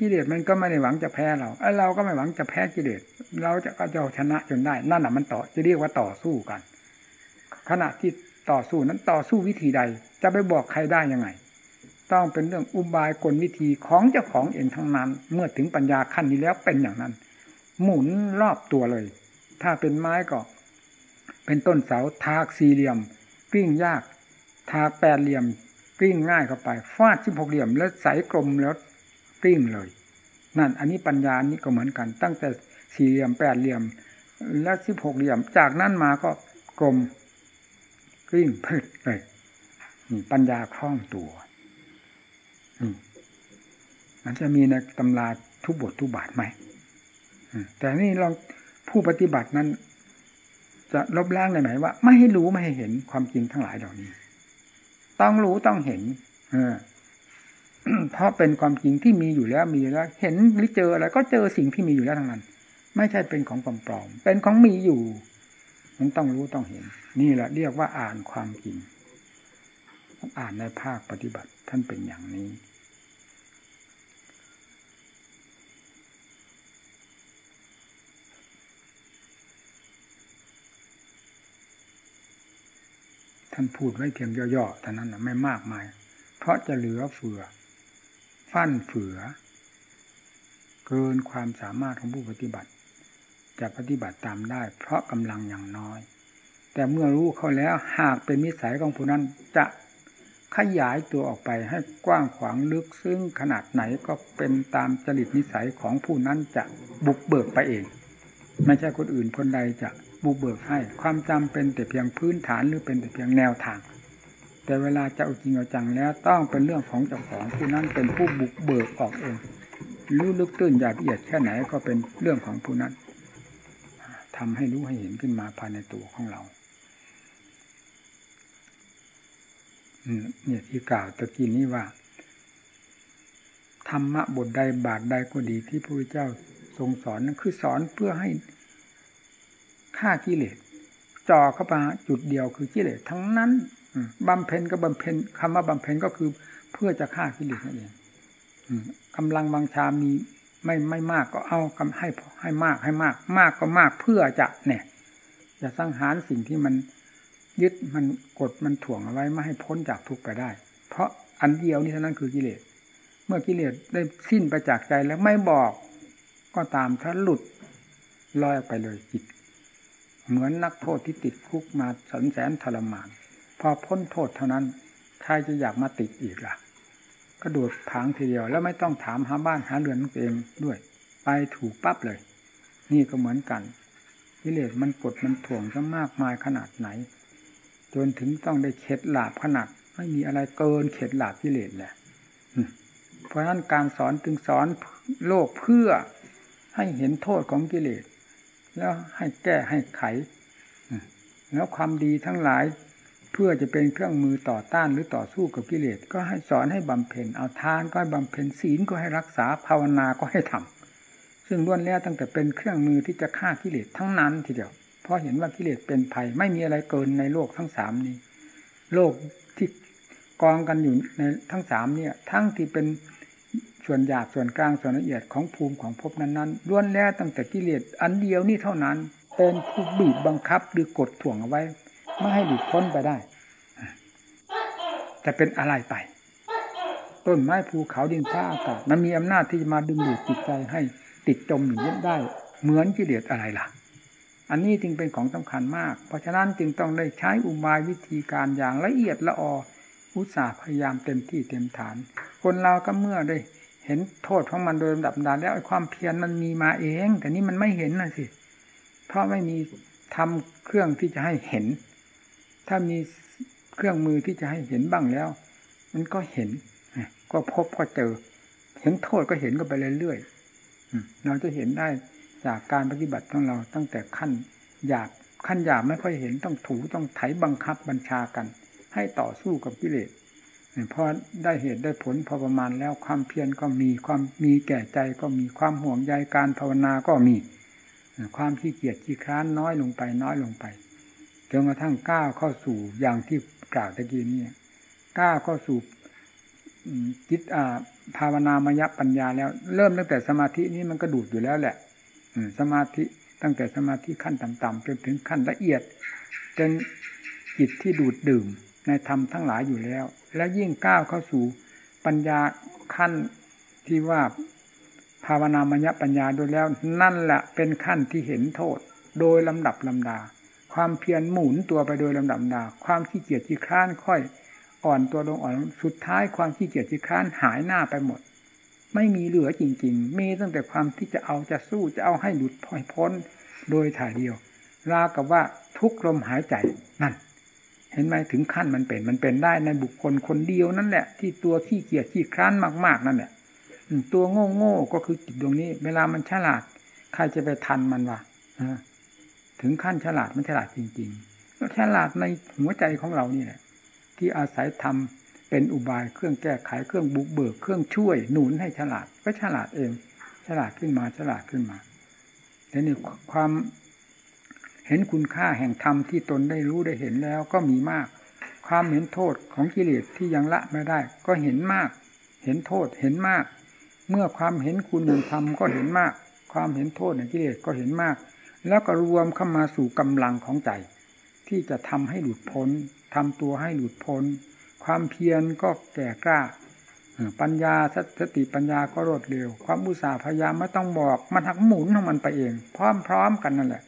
กิเลสมันก็ไม่ได้หวังจะแพ้เราไอ้เราก็ไม่หวังจะแพ้กิเลส เราจะก็จะชนะจนได้ นั่นแหะมันต่อจะเรียกว่าต่อสู้กัน ขณะที่ต่อสู้นั้นต่อสู้วิธีใด จะไปบอกใครได้ยังไง ต้องเป็นเรื่องอุบายกลวิธีของเจ้าของเองทั้งนั้น เมื่อถึงปัญญาขั้นนี้แล้วเป็นอย่างนั้น หมุนรอบตัวเลย ถ้าเป็นไม้ก็ เป็นต้นเสาทากสี่เหลี่ยมกลิ้งยาก ทากแปดเหลี่ยมกลิ้งง่ายเข้าไปฟาดสิบหกเหลี่ยมแล้วใสกลมแล้ว กลิ้งเลย นั่น อันนี้ปัญญานี้ก็เหมือนกัน ตั้งแต่สี่เหลี่ยมแปดเหลี่ยม และสิบหกเหลี่ยม จากนั้นมาก็กลมกลิ้งพืชเลยนี่ปัญญาคล่องตัวนี่มันจะมีในตำราทุกบททุกบาทไหมแต่นี่เราผู้ปฏิบัตินั้น จะลบล้างได้ไหมว่า ไม่ให้รู้ไม่ให้เห็นความจริงทั้งหลายเหล่านี้ ต้องรู้ต้องเห็น เออ เพราะเป็นความจริงที่มีอยู่แล้วมีแล้ว เห็นหรือเจออะไรก็เจอสิ่งที่มีอยู่แล้วทั้งนั้น ไม่ใช่เป็นของปลอมๆเป็นของมีอยู่มันต้องรู้ต้องเห็น นี่แหละเรียกว่าอ่านความจริงอ่านในภาคปฏิบัติท่านเป็นอย่างนี้ ท่านพูดไว้เพียงย่อๆเท่านั้นนะไม่มากมาย เพราะจะเหลือเฟือ ฟั่นเฟือ เกินความสามารถของผู้ปฏิบัติ จะปฏิบัติตามได้ เพราะกำลังอย่างน้อย แต่เมื่อรู้เขาแล้วหากเป็นมิสัยของผู้นั้นจะขยายตัวออกไปให้กว้างขวางลึกซึ่งขนาดไหนก็เป็นตามจริตนิสัยของผู้นั้นจะบุกเบิกไปเอง ไม่ใช่คนอื่นคนใดจะบุกเบิกให้ ความจำเป็นแต่เพียงพื้นฐานหรือเป็นแต่เพียงแนวทาง แต่เวลาจะเอาจริงเอาจังแล้ว ต้องเป็นเรื่องของเจ้าของผู้นั้นเป็นผู้บุกเบิกออกเองรู้ลึกตื้นหยาบละเอียดแค่ไหนก็เป็นเรื่องของผู้นั้นทำให้รู้ให้เห็นขึ้นมาภายในตัวของเราเนี่ยที่กล่าวตะกี้นี้ว่า ธรรมะบทใดบาทใดก็ดีที่พระพุทธเจ้าทรงสอนนั่นคือสอนเพื่อให้ฆ่ากิเลสจ่อเข้าไปจุดเดียวคือกิเลสทั้งนั้น บำเพ็ญก็บำเพ็ญคำว่าบำเพ็ญก็คือเพื่อจะฆ่ากิเลสนั่นเองกำลังบางชามีไม่ไม่มากก็เอากำให้ให้มากให้มาก มากก็มากเพื่อจะเนี่ยจะสังหารสิ่งที่มันยึดมันกดมันถ่วงเอาไว้ไม่ให้พ้นจากทุกข์ไปได้ เพราะอันเดียวนี้เท่านั้นคือกิเลส เมื่อกิเลสได้สิ้นไปจากใจแล้วไม่บอกก็ตามถ้าหลุดลอยไปเลยจิต เหมือนนักโทษที่ติดคุกมาสนแสนทรมาน พอพ้นโทษเท่านั้นใครจะอยากมาติดอีกล่ะกระโดดผางทีเดียว แล้วไม่ต้องถามหาบ้านหาเรือนตัวเองด้วย ไปถูกปั๊บเลย นี่ก็เหมือนกันกิเลสมันกดมันถ่วงจะมากมายขนาดไหน จนถึงต้องได้เข็ดหลาบขนาดไม่มีอะไรเกินเข็ดหลาบกิเลสแหละเพราะฉะนั้นการสอนจึงสอนโลกเพื่อให้เห็นโทษของกิเลส แล้วให้แก้ให้ไข แล้วความดีทั้งหลาย เพื่อจะเป็นเครื่องมือต่อต้านหรือต่อสู้กับกิเลสก็ให้สอนให้บำเพ็ญเอาทานก็ให้บำเพ็ญศีลก็ให้รักษาภาวนาก็ให้ทำซึ่งล้วนแล้วตั้งแต่เป็นเครื่องมือที่จะฆ่ากิเลสทั้งนั้นทีเดียวเพราะเห็นว่ากิเลสเป็นภัยไม่มีอะไรเกินในโลกทั้งสามนี้ โลกที่กองกันอยู่ในทั้งสามเนี่ยทั้งที่เป็นส่วนหยาบส่วนกลางส่วนละเอียดของภูมิของภพนั้นๆล้วนแล้วตั้งแต่กิเลสอันเดียวนี่เท่านั้นเป็นผู้บีบบังคับหรือกดถ่วงเอาไว้ ไม่ให้หลุดพ้นไปได้จะเป็นอะไรไป ต้นไม้ภูเขาดินฟ้าอากาศมันมีอำนาจที่จะมาดึงดูดจิตใจให้ติดจมอยู่ได้ เหมือนกิเลสอะไรล่ะ อันนี้จึงเป็นของสำคัญมาก เพราะฉะนั้นจึงต้องได้ใช้อุบายวิธีการอย่างละเอียดละอออุตสาห์พยายามเต็มที่เต็มฐาน คนเราก็เมื่อได้เห็นโทษของมันโดยลำดับดาแล้วความเพียรมันมีมาเอง แต่นี้มันไม่เห็นนะสิ เพราะไม่มีทำเครื่องที่จะให้เห็น ถ้ามีเครื่องมือที่จะให้เห็นบ้างแล้ว มันก็เห็น ก็พบก็เจอ เห็นโทษก็เห็นก็ไปเรื่อยๆเราจะเห็นได้จากการปฏิบัติของเราตั้งแต่ขั้นหยาบขั้นหยาบไม่ค่อยเห็นต้องถูต้องไถบังคับบัญชากัน ให้ต่อสู้กับกิเลสพอได้เหตุได้ผลพอประมาณแล้วความเพียรก็มีความมีแก่ใจก็มีความห่วงใยการภาวนาก็มี ความขี้เกียจขี้คร้านน้อยลงไปน้อยลงไป จนกระทั่งก้าวเข้าสู่อย่างที่กล่าวตะกี้นี้ก้าวเข้าสู่จิตภาวนามยปัญญาแล้ว เริ่มตั้งแต่สมาธินี้มันก็ดูดอยู่แล้วแหละสมาธิตั้งแต่สมาธิขั้นต่ำๆจนถึงขั้นละเอียดจนจิตที่ดูดดื่มในธรรมทั้งหลายอยู่แล้ว และยิ่งก้าวเข้าสู่ปัญญาขั้นที่ว่าภาวนามยปัญญาโดยแล้ว นั่นแหละเป็นขั้นที่เห็นโทษ โดยลำดับลำดา ความเพียรหมุนตัวไปโดยลำดับดาความขี้เกียจขี้ค้านค่อย อ่อนตัวลงอ่อนสุดท้ายความขี้เกียจขี้ค้านหายหน้าไปหมด ไม่มีเหลือจริง ๆ มีตั้งแต่ความที่จะเอาจะสู้จะเอาให้หลุดพ้นโดยถ่ายเดียวราวกับว่าทุกลมหายใจนั่น เห็นไหมถึงขั้นมันเป็นมันเป็นได้ในบุคคลคนเดียวนั่นแหละ ที่ตัวขี้เกียจขี้คร้านมาก ๆ นั่นแหละตัวโง่โง่ก็คือจิตดวงนี้ เวลามันฉลาด ใครจะไปทันมันวะ ถึงขั้นฉลาดมันฉลาดจริงๆก็ฉลาดในหัวใจของเรานี่แหละที่อาศัยทำเป็นอุบายเครื่องแก้ไขเครื่องบุกเบิกเครื่องช่วยหนุนให้ฉลาดก็ฉลาดเอง ฉลาดขึ้นมาฉลาดขึ้นมาแต่นี่ความเห็นคุณค่าแห่งธรรมที่ตนได้รู้ได้เห็นแล้วก็มีมาก ความเห็นโทษของกิเลสที่ยังละไม่ได้ ก็เห็นมาก เห็นโทษเห็นมาก เมื่อความเห็นคุณแห่งธรรมก็เห็นมาก ความเห็นโทษแห่งกิเลสก็เห็นมาก แล้วก็รวมเข้ามาสู่กำลังของใจ ที่จะทำให้หลุดพ้นทำตัวให้หลุดพ้น ความเพียรก็แก่กล้า ปัญญาสติปัญญาก็รวดเร็ว ความอุตสาห์พยายามไม่ต้องบอก มันหักหมุนของมันไปเอง พร้อมๆกันนั่นแหละ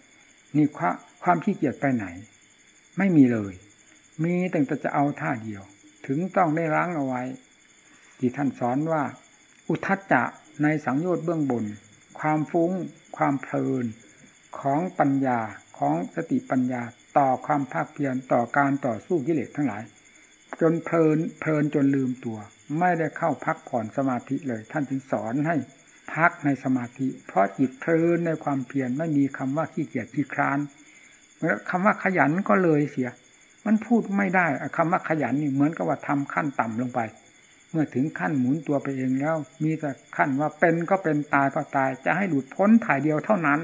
นี่ความความขี้เกียจไปไหน ไม่มีเลย มีแต่จะเอาท่าเดียว ถึงต้องได้ล้างเอาไว้ ที่ท่านสอนว่า อุทัจจะในสังโยชน์เบื้องบน ความฟุง้ง ความเพลิน ของปัญญาของสติปัญญาต่อความภาคเพียรต่อการต่อสู้กิเลสทั้งหลาย จนเพลินเพลินจนลืมตัว ไม่ได้เข้าพักผ่อนสมาธิเลย ท่านจึงสอนให้พักในสมาธิ เพราะจิตเพลินในความเพียรไม่มีคำว่าขี้เกียจขี้คร้านคำว่าขยันก็เลยเสีย มันพูดไม่ได้คำว่าขยันนี่เหมือนกับว่าทำขั้นต่ำลงไป เมื่อถึงขั้นหมุนตัวไปเองแล้ว มีแต่ขั้นว่าเป็นก็เป็นตายก็ตาย จะให้หลุดพ้นถ่ายเดียวเท่านั้น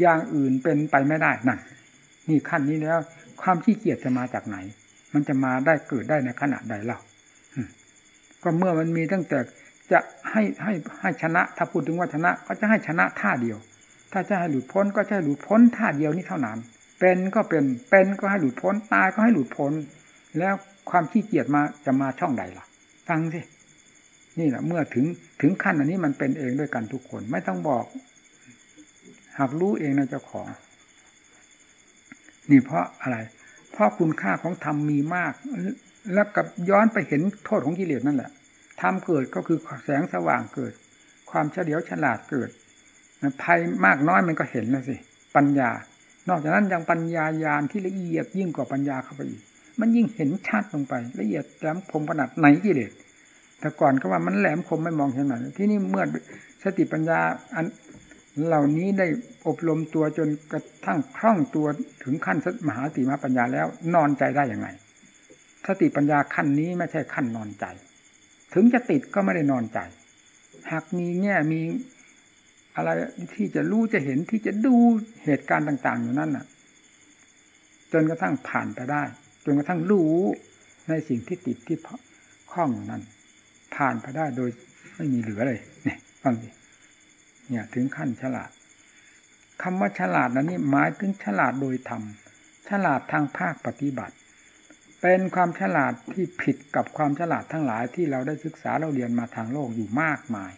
อย่างอื่นเป็นไปไม่ได้นั่นนี่ขั้นนี้แล้ว ความขี้เกียจจะมาจากไหน มันจะมาได้เกิดได้ในขณะใดเล่าก็เมื่อมันมีตั้งแต่จะให้ให้ให้ชนะ ถ้าพูดถึงว่าชนะ ก็จะให้ชนะท่าเดียว ถ้าจะให้หลุดพ้นก็จะให้หลุดพ้นท่าเดียวนี้เท่านั้น เป็นก็เป็น เป็นก็ให้หลุดพ้น ตายก็ให้หลุดพ้น แล้วความขี้เกียจมาจะมาช่องใดล่ะ ฟังสิ นี่แหละเมื่อถึงถึงขั้นอันนี้มันเป็นเองด้วยกันทุกคน ไม่ต้องบอก หากรู้เองนะเจ้าของ นี่เพราะอะไร เพราะคุณค่าของธรรมมีมาก แล้วกับย้อนไปเห็นโทษของกิเลสนั่นแหละธรรมเกิดก็คือแสงสว่างเกิด ความเฉลียวฉลาดเกิดภัยมากน้อยมันก็เห็นแล้วสิ ปัญญา นอกจากนั้นยังปัญญายาณที่ละเอียดยิ่งกว่าปัญญาเข้าไปอีก มันยิ่งเห็นชัดลงไป ละเอียดแหลมคมขนาดไหนกิเลสแต่ก่อนก็ว่ามันแหลมคมไม่มองเห็นหนที่นี่เมื่อสติปัญญาอัน เหล่านี้ได้อบรมตัวจนกระทั่งคล่องตัวถึงขั้นมหาติมาปัญญาแล้ว นอนใจได้อย่างไงสติปัญญาขั้นนี้ไม่ใช่ขั้นนอนใจ ถึงจะติดก็ไม่ได้นอนใจ หากมีแง่มีอะไรที่จะรู้จะเห็นที่จะดูเหตุการณ์ต่าง ๆ อยู่นั่นน่ะ จนกระทั่งผ่านไปได้ จนกระทั่งรู้ในสิ่งที่ติดที่ข้องนั้นผ่านไปได้โดยไม่มีเหลือเลยเนี่ยฟังดิ เนี่ย ถึงขั้นฉลาดคำว่าฉลาดนั้นนี่หมายถึงฉลาดโดยธรรมฉลาดทางภาคปฏิบัติ เป็นความฉลาดที่ผิดกับความฉลาดทั้งหลายที่เราได้ศึกษาเราเรียนมาทางโลกอยู่มากมาย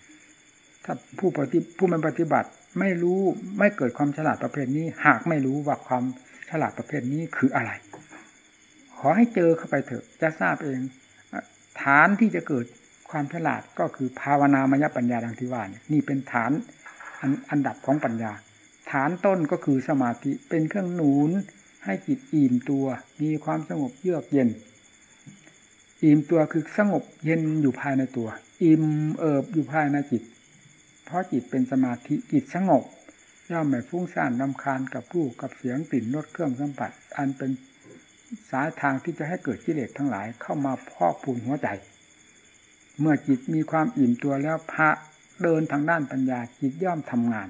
ถ้าผู้ปฏิผู้มันปฏิบัติไม่รู้ไม่เกิดความฉลาดประเภทนี้ หากไม่รู้ว่าความฉลาดประเภทนี้คืออะไร ขอให้เจอเข้าไปเถอะ จะทราบเอง ฐานที่จะเกิดความฉลาดก็คือภาวนามยปัญญาดังที่ว่านี่นี่เป็นฐาน อันอันดับของปัญญา ฐานต้นก็คือสมาธิเป็นเครื่องหนุนให้จิตอิ่มตัว มีความสงบเยือกเย็น อิ่มตัวคือสงบเย็นอยู่ภายในตัว อิ่มเอิบอยู่ภายในจิต เพราะจิตเป็นสมาธิจิตสงบย่อมไม่ฟุ้งซ่านนำคาญกับผู้กับเสียงกลิ่นรสเครื่องสัมผัส อันเป็นสายทางที่จะให้เกิดกิเลสทั้งหลายเข้ามาพอกพูนหัวใจ เมื่อจิตมีความอิ่มตัวแล้วพระ เดินทางด้านปัญญาจิตย่อมทำงาน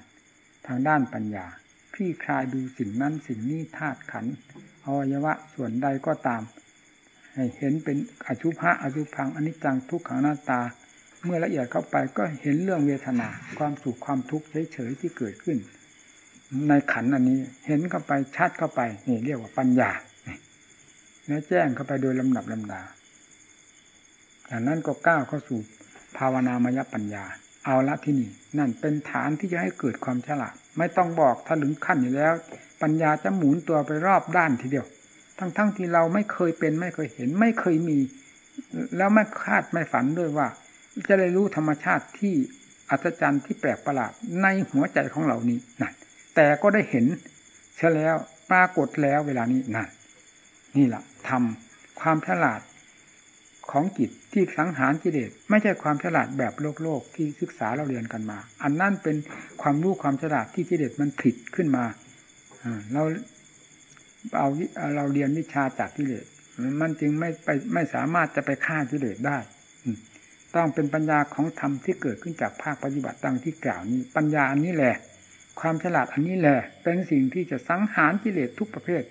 ทางด้านปัญญาคลี่คลายดูสิ่งนั้นสิ่งนี้ธาตุขันอวัยวะส่วนใดก็ตาม ให้เห็นเป็นอชุภะอชุพังอนิจจังทุกขังหน้าตา เมื่อละเอียดเข้าไปก็เห็นเรื่องเวทนาความสุขความทุกข์เฉยๆที่เกิดขึ้น ในขันอันนี้เห็นเข้าไปชัดเข้าไปนี่เรียกว่าปัญญาแล้วแจ้งเข้าไปโดยลำดับลำดาจากนั้นก็ก้าวเข้าสู่ภาวนามยปัญญา เอาละที่นี่ นั่นเป็นฐานที่จะให้เกิดความฉลาด ไม่ต้องบอกถ้าถึงขั้นอยู่แล้ว ปัญญาจะหมุนตัวไปรอบด้านทีเดียว ทั้งๆทที่เราไม่เคยเป็นไม่เคยเห็น ไม่เคยมี แล้วไม่คาดไม่ฝันด้วยว่า จะได้รู้ธรรมชาติที่อัศจรรย์ที่แปลกประหลาดในหัวใจของเรานี้นั่นแต่ก็ได้เห็นเช่แล้วปรากฏแล้วเวลานี้นั่นนี่แหละทำความฉลาดของจิต ที่สังหารกิเลสไม่ใช่ความฉลาดแบบโลกโลกที่ศึกษาเราเรียนกันมา อันนั่นเป็นความรู้ความฉลาดที่กิเลสมันผิดขึ้นมาเราเอาเราเรียนวิชาจากกิเลสมันจึงไม่ไปไม่สามารถจะไปฆ่ากิเลสได้ ต้องเป็นปัญญาของธรรมที่เกิดขึ้นจากภาคปฏิบัติดังที่กล่าวนี้ ปัญญาอันนี้แหละ ความฉลาดอันนี้แหละ เป็นสิ่งที่จะสังหารกิเลสทุกประเภท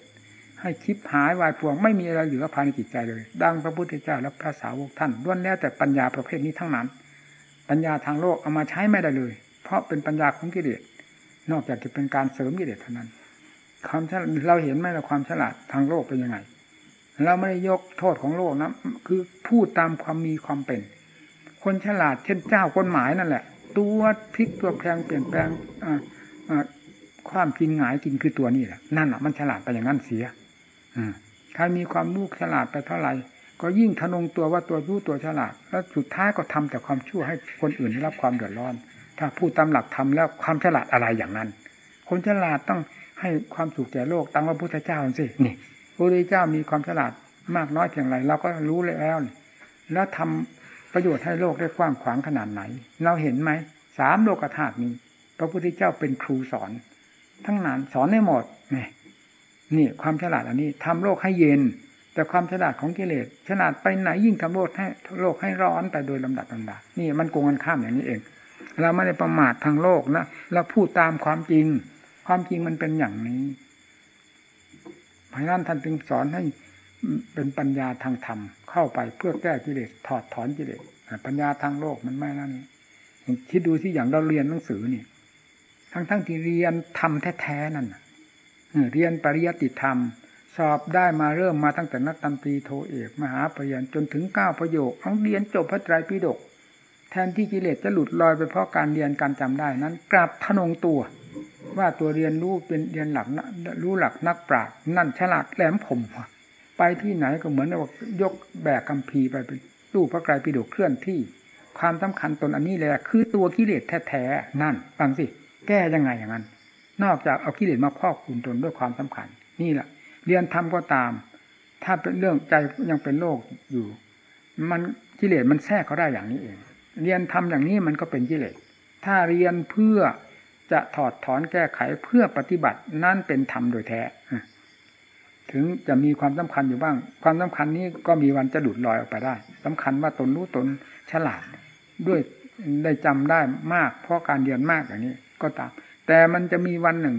ให้คิดหายวายพวงไม่มีอะไรเหลือภายในจิตใจเลย ดังพระพุทธเจ้าและพระสาวกท่านล้วนแล้วแต่ปัญญาประเภทนี้ทั้งนั้น ปัญญาทางโลกเอามาใช้ไม่ได้เลย เพราะเป็นปัญญาของกิเลสนอกจากจะเป็นการเสริมกิเลสเท่านั้นความฉลาดเราเห็นไหมเราความฉลาดทางโลกเป็นยังไง เราไม่ได้ยกโทษของโลกนะคือพูดตามความมีความเป็น คนฉลาดเช่นเจ้ากฎหมายนั่นแหละ ตัวพลิกตัวแปลงเปลี่ยนแปลงความจริงหงายจริงคือตัวนี้แหละนั่นอะมันฉลาดไปอย่างนั้นเสีย ใครมีความรู้ฉลาดไปเท่าไหร่ ก็ยิ่งทะนงตัวว่าตัวรู้ตัวฉลาด แล้วสุดท้ายก็ทำแต่ความชั่วให้คนอื่นได้รับความเดือดร้อน ถ้าพูดตามหลักธรรมแล้วความฉลาดอะไรอย่างนั้น คนฉลาดต้องให้ความสุขแก่โลกตามพระพุทธเจ้าสินี่พระพุทธเจ้ามีความฉลาดมากน้อยเพียงไรเราก็รู้แล้ว แล้วทำประโยชน์ให้โลกได้กว้างขวางขนาดไหน เราเห็นไหมสามโลกธาตุนี้ พระพุทธเจ้าเป็นครูสอน ทั้งนั้นสอนให้หมด นี่ความฉลาดอันนี้ทำโลกให้เย็น แต่ความฉลาดของกิเลสฉลาดไปไหนยิ่งทำโลกให้โลกให้ร้อนไปโดยลำดับลำดับนี่มันโกงกันข้ามอย่างนี้เอง เราไม่ได้ประมาททางโลกนะเราพูดตามความจริง ความจริงมันเป็นอย่างนี้พระนั้นท่านจึงสอนให้เป็นปัญญาทางธรรมเข้าไปเพื่อแก้กิเลสถอดถอนกิเลสปัญญาทางโลกมันไม่นั่นคิดดูที่อย่างเราเรียนหนังสือนี่ทั้งทั้งที่เรียนทำแท้ๆนั่น เรียนปริยัติธรรม สอบได้มาเริ่มมาตั้งแต่นักตันตีโทเอก มหาปริญญาจนถึงเก้าประโยคเอาเรียนจบพระไตรปิฎกแทนที่กิเลสจะหลุดลอยไปเพราะการเรียนการจำได้นั้น กลับทนงตัว ว่าตัวเรียนรู้เป็นเรียนหลักรู้หลักนักปราชญ์นั่นฉลาดแหลมคมไปที่ไหนก็เหมือนว่ายกแบกกัมพีไปเป็นตู้พระไตรปิฎกเคลื่อนที่ ความสำคัญตนอันนี้เลยคือตัวกิเลสแท้ๆนั่นฟังสิแก้ยังไงอย่างนั้น นอกจากเอากิเลสมาพอกคุณตนด้วยความสำคัญ นี่แหละเรียนทำก็ตาม ถ้าเป็นเรื่องใจยังเป็นโลกอยู่ มันกิเลสมันแทรกเขาได้อย่างนี้เอง เรียนทำอย่างนี้มันก็เป็นกิเลสถ้าเรียนเพื่อจะถอดถอนแก้ไขเพื่อปฏิบัตินั่นเป็นธรรมโดยแท้ ถึงจะมีความสำคัญอยู่บ้าง ความสำคัญนี้ก็มีวันจะหลุดลอยออกไปได้สำคัญว่าตนรู้ตนฉลาดด้วยได้จำได้มาก เพราะการเรียนมากอย่างนี้ก็ตาม แต่มันจะมีวันหนึ่ง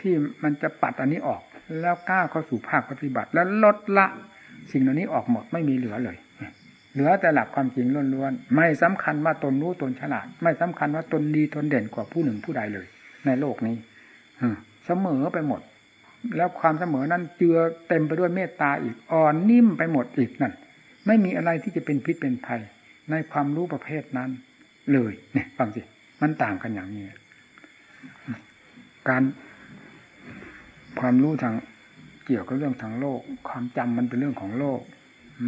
ที่มันจะปัดอันนี้ออก แล้วก้าวเข้าสู่ภาคปฏิบัติ แล้วลดละสิ่งเหล่านี้ออกหมดไม่มีเหลือเลย เหลือแต่หลักความจริงล้วนๆไม่สำคัญว่าตนรู้ตนฉลาด ไม่สำคัญว่าตนดีตนเด่นกว่าผู้หนึ่งผู้ใดเลย ในโลกนี้เสมอไปหมด แล้วความเสมอนั้นเจือเต็มไปด้วยเมตตาอีกอ่อนนิ่มไปหมดอีกนั่นไม่มีอะไรที่จะเป็นพิษเป็นภัย ในความรู้ประเภทนั้น เลยเนี่ยฟังสิมันต่างกันอย่างนี้ การความรู้ทางเกี่ยวกับเรื่องทางโลก ความจำมันเป็นเรื่องของโลก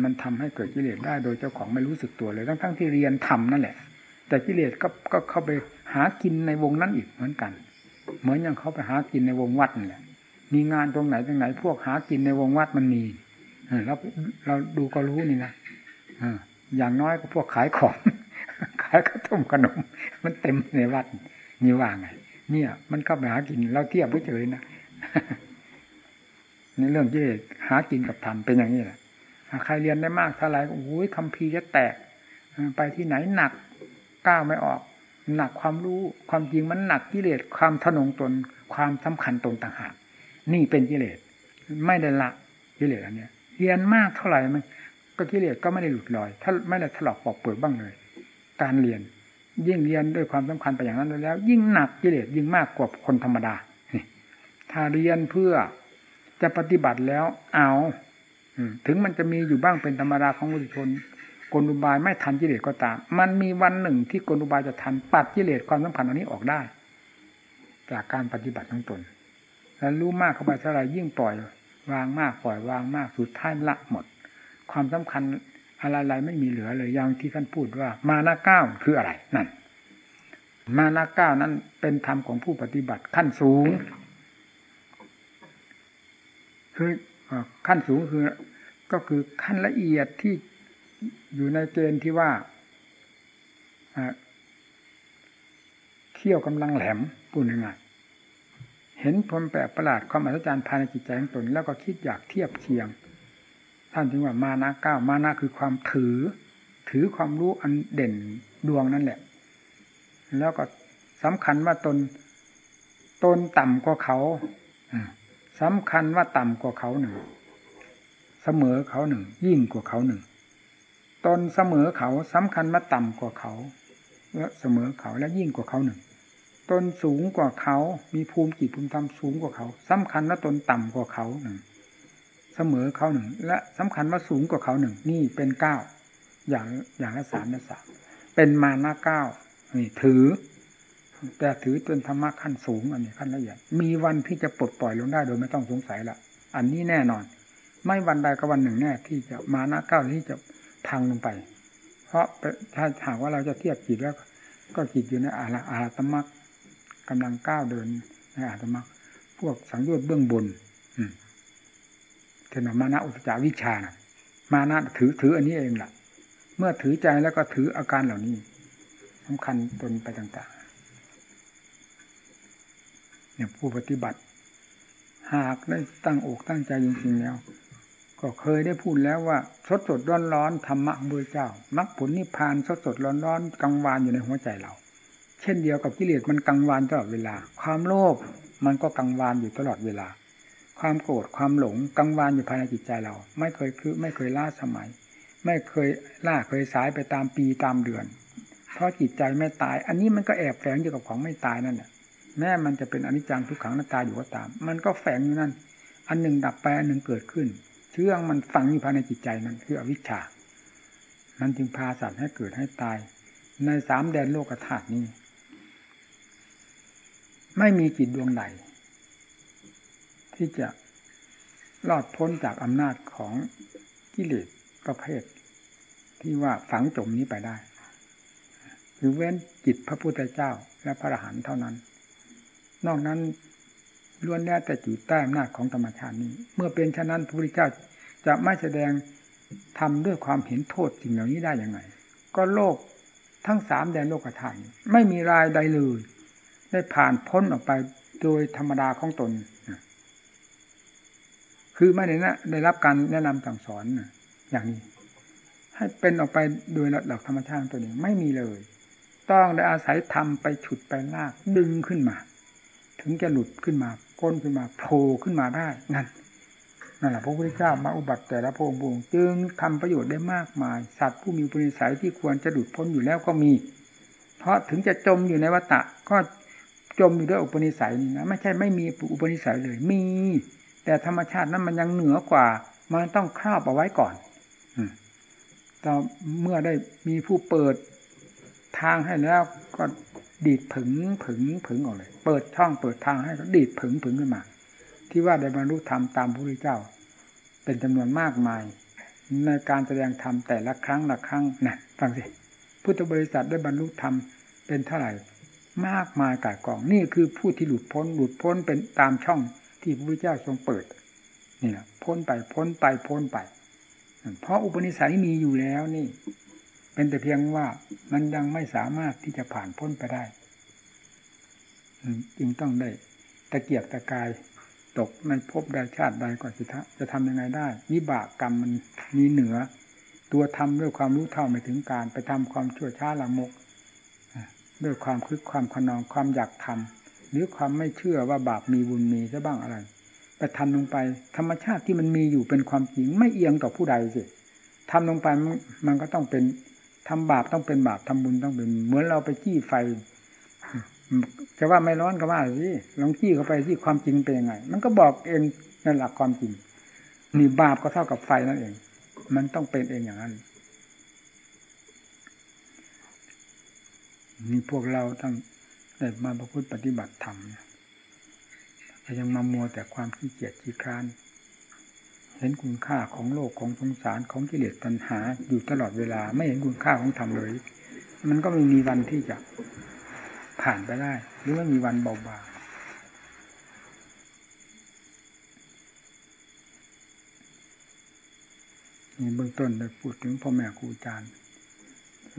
มันทำให้เกิดกิเลสได้โดยเจ้าของไม่รู้สึกตัวเลยทั้งทั้งที่เรียนทำนั่นแหละ แต่กิเลสก็ก็เข้าไปหากินในวงนั้นอีกเหมือนกัน เหมือนอย่างเขาไปหากินในวงวัดนั่นแหละ มีงานตรงไหนตรงไหน พวกหากินในวงวัดมันมีเราเราดูก็รู้นี่นะอย่างน้อยก็พวกขายของ ขายข้าวต้มขนม มันเต็มในวัดนี่ว่าไง เนี่ย มันก็ไปหากินเราเทียบเฉยนะในเรื่องที่หากินกับธรรมเป็นอย่างนี้แหละใครเรียนได้มากเท่าไหร่โอ้ยคำพีจะแตก ไปที่ไหนหนักก้าวไม่ออก หนักความรู้ความจริงมันหนักกิเลสความทนงตน ความสำคัญตนต่างหากนี่เป็นกิเลสไม่ได้ละกิเลสอันเนี้ยเรียนมากเท่าไหร่มันก็กิเลสก็ไม่ได้หลุดลอย ถ้าไม่ได้ถลอกปอกเปิดบ้างเลย การเรียน ยิ่งเรียนด้วยความสำคัญไปอย่างนั้นแล้ว ยิ่งหนักกิเลสยิ่งมากกว่าคนธรรมดาถ้าเรียนเพื่อจะปฏิบัติแล้วเอาถึงมันจะมีอยู่บ้างเป็นธรรมดาของมุชนกลุบายไม่ทันกิเลสก็ตาม มันมีวันหนึ่งที่กลุบายจะทันปัดกิเลสความสำคัญอันนี้ออกได้ จากการปฏิบัติทั้งตน แล้วรู้มากเข้าไปเท่าไรยิ่งปล่อย วางมากปล่อยวางมากสุดท้ายละหมด ความสำคัญ อะไรๆไม่มีเหลือเลยอย่างที่ท่านพูดว่า มานาเก้าคืออะไรนั่น มานาเก้านั้นเป็นธรรมของผู้ปฏิบัติขั้นสูง คือขั้นสูงคือ ก็คือขั้นละเอียดที่อยู่ในเกณฑ์ที่ว่าเขี้ยวกำลังแหลมพูดง่ายเห็นผลแปลกประหลาดความอัศจรรย์ภายในจิตใจของตนแล้วก็คิดอยากเทียบเทียง ท่านจึงว่ามานะก้ามานะคือความถือ ถือความรู้อันเด่นดวงนั่นแหละ แล้วก็สำคัญว่าตนตนต่ำกว่าเขาสำคัญว่าต่ำกว่าเขาหนึ่ง เสมอเขาหนึ่ง ยิ่งกว่าเขาหนึ่ง ตนเสมอเขาสำคัญมาต่ำกว่าเขาและเสมอเขาและยิ่งกว่าเขาหนึ่ง ตนสูงกว่าเขา มีภูมิจิตภูมิธรรมสูงกว่าเขาสำคัญว่าตนต่ำกว่าเขาหนึ่ง เสมอเขาหนึ่ง และสำคัญว่าสูงกว่าเขาหนึ่ง นี่เป็นเก้าอย่างอย่างละสามละสามเป็นมานะเก้านี่ถือ แต่ถือจนธรรมะขั้นสูง อันนี้ขั้นละเอียด มีวันที่จะปลดปล่อยลงได้โดยไม่ต้องสงสัยละอันนี้แน่นอน ไม่วันใดก็วันหนึ่งแน่ที่จะมานะเก้าที่จะพังลงไป เพราะถ้าหากว่าเราจะเทียบจิตแล้ว ก็จิตอยู่ในอาอาตมักกำลังก้าวเดินในอาตมักพวกสังโยชน์เบื้องบน เทนมานะอุตจาวิชานะมานะถือถืออันนี้เองแหละเมื่อถือใจแล้วก็ถืออาการเหล่านี้สำคัญตนไปต่างๆเนี่ยผู้ปฏิบัติ หากได้ตั้งอกตั้งใจจริงๆแล้ว ก็เคยได้พูดแล้วว่าสดสดร้อนร้อนธรรมะบุญเจ้ามรรคผลนิพพานสดสดร้อนร้อนกังวานอยู่ในหัวใจเรา เช่นเดียวกับกิเลสมันกังวานตลอดเวลา ความโลภมันก็กังวานอยู่ตลอดเวลา ความโกรธความหลงกังวานอยู่ภายในจิตใจเรา ไม่เคยคือไม่เคยล่าสมัย ไม่เคยล่าเคยสายไปตามปีตามเดือน เพราะจิตใจไม่ตาย อันนี้มันก็แอบแฝงอยู่กับของไม่ตายนั่นแหละแม้มันจะเป็นอนิจจังทุกขังนัตตาอยู่ก็ตาม มันก็แฝงอยู่นั่น อันหนึ่งดับไปอันหนึ่งเกิดขึ้นเชื่องมันฝังอยู่ภายในจิตใจนั้นคืออวิชชานั้นจึงพาสัตว์ให้เกิดให้ตาย ในสามแดนโลกธาตุนี้ ไม่มีจิตดวงใด ที่จะรอดพ้นจากอำนาจของกิเลสประเภท ที่ว่าฝังจมนี้ไปได้หรือเว้นจิตพระพุทธเจ้าและพระอรหันต์เท่านั้น นอกนั้นล้วนแล้วแต่อยู่ใต้อำนาจของธรรมชาตินี้ เมื่อเป็นฉะนั้นพระพุทธเจ้าจะไม่แสดงทำด้วยความเห็นโทษสิ่งเหล่านี้ได้อยังไงก็โลกทั้งสามแดนโลกธาตุไม่มีรายใดเลย ได้ผ่านพ้นออกไปโดยธรรมดาของตน คือไม่ได้นะได้รับการแนะนำสั่งสอนอย่างนี้ ให้เป็นออกไปโดยหลักธรรมชาติตัวนี้ไม่มีเลย ต้องได้อาศัยทำไปฉุดไปลากดึงขึ้นมา ถึงจะหลุดขึ้นมาพ้นขึ้นมาโผล่ขึ้นมาได้นั่นนั่นแหละพระพุทธเจ้ามาอุบัติแต่ละพงบุงจึงทำประโยชน์ได้มากมาย สัตว์ผู้มีปุริสัยที่ควรจะดุดพ้นอยู่แล้วก็มี เพราะถึงจะจมอยู่ในวัฏฏะก็จมอยู่ด้วยอุปนิสัยนี่นะไม่ใช่ไม่มีอุปนิสัยเลย มี แต่ธรรมชาตินั้นมันยังเหนือกว่า มันต้องครอบเอาไว้ก่อนต่อเมื่อได้มีผู้เปิดทางให้แล้วก็ดีดผึงผึงผึงออกเลย เปิดช่องเปิดทางให้ก็ดีดผึงผึงขึ้นมา ที่ว่าได้บรรลุธรรมตามพระพุทธเจ้า เป็นจำนวนมากมาย ในการแสดงธรรมแต่ละครั้งละครั้งนะฟังสิพุทธบริษัทได้บรรลุธรรมเป็นเท่าไหร่ มากมายกายกองนี่คือผู้ที่หลุดพ้นหลุดพ้นเป็นตามช่อง ที่พระพุทธเจ้าทรงเปิดนี่แหละพ้นไปพ้นไปพ้นไป เพราะอุปนิสัยมีอยู่แล้วนี่ เป็นแต่เพียงว่ามันยังไม่สามารถที่จะผ่านพ้นไปได้จึงต้องได้ตะเกียบตะกายตกในภพใดชาติใดก็จะจะทำยังไงได้วิบากกรรมมันมีเหนือ ตัวทำด้วยความรู้เท่าไม่ถึงการ ไปทำความชั่วช้าละมก ด้วยความคึกความขนองความอยากทำ หรือความไม่เชื่อว่าบาปมีบุญมีซะบ้างอะไรไปทำลงไป ธรรมชาติที่มันมีอยู่เป็นความจริงไม่เอียงต่อผู้ใดสิทำลงไปมันก็ต้องเป็นทำบาปต้องเป็นบาปทำบุญต้องเป็น เหมือนเราไปจี้ไฟจะว่าไม่ร้อนก็ว่าสิลองจี้เข้าไปที่ความจริงเป็นยังไง มันก็บอกเองนั่นหลักความจริงนี่บาปก็เท่ากับไฟนั่นเอง มันต้องเป็นเองอย่างนั้นนี่พวกเราตั้ง แต่มาประพฤติปฏิบัติธรรมแต่ยังมามัวแต่ความขี้เกียจขี้คร้าน เห็นคุณค่าของโลกของสงสารของกิเลสตัณหา อยู่ตลอดเวลา ไม่เห็นคุณค่าของธรรมเลย มันก็ไม่มีวันที่จะผ่านไปได้ หรือว่ามีวันเบาบางนี่เบื้องต้นได้พูดถึงพ่อแม่ครูอาจารย์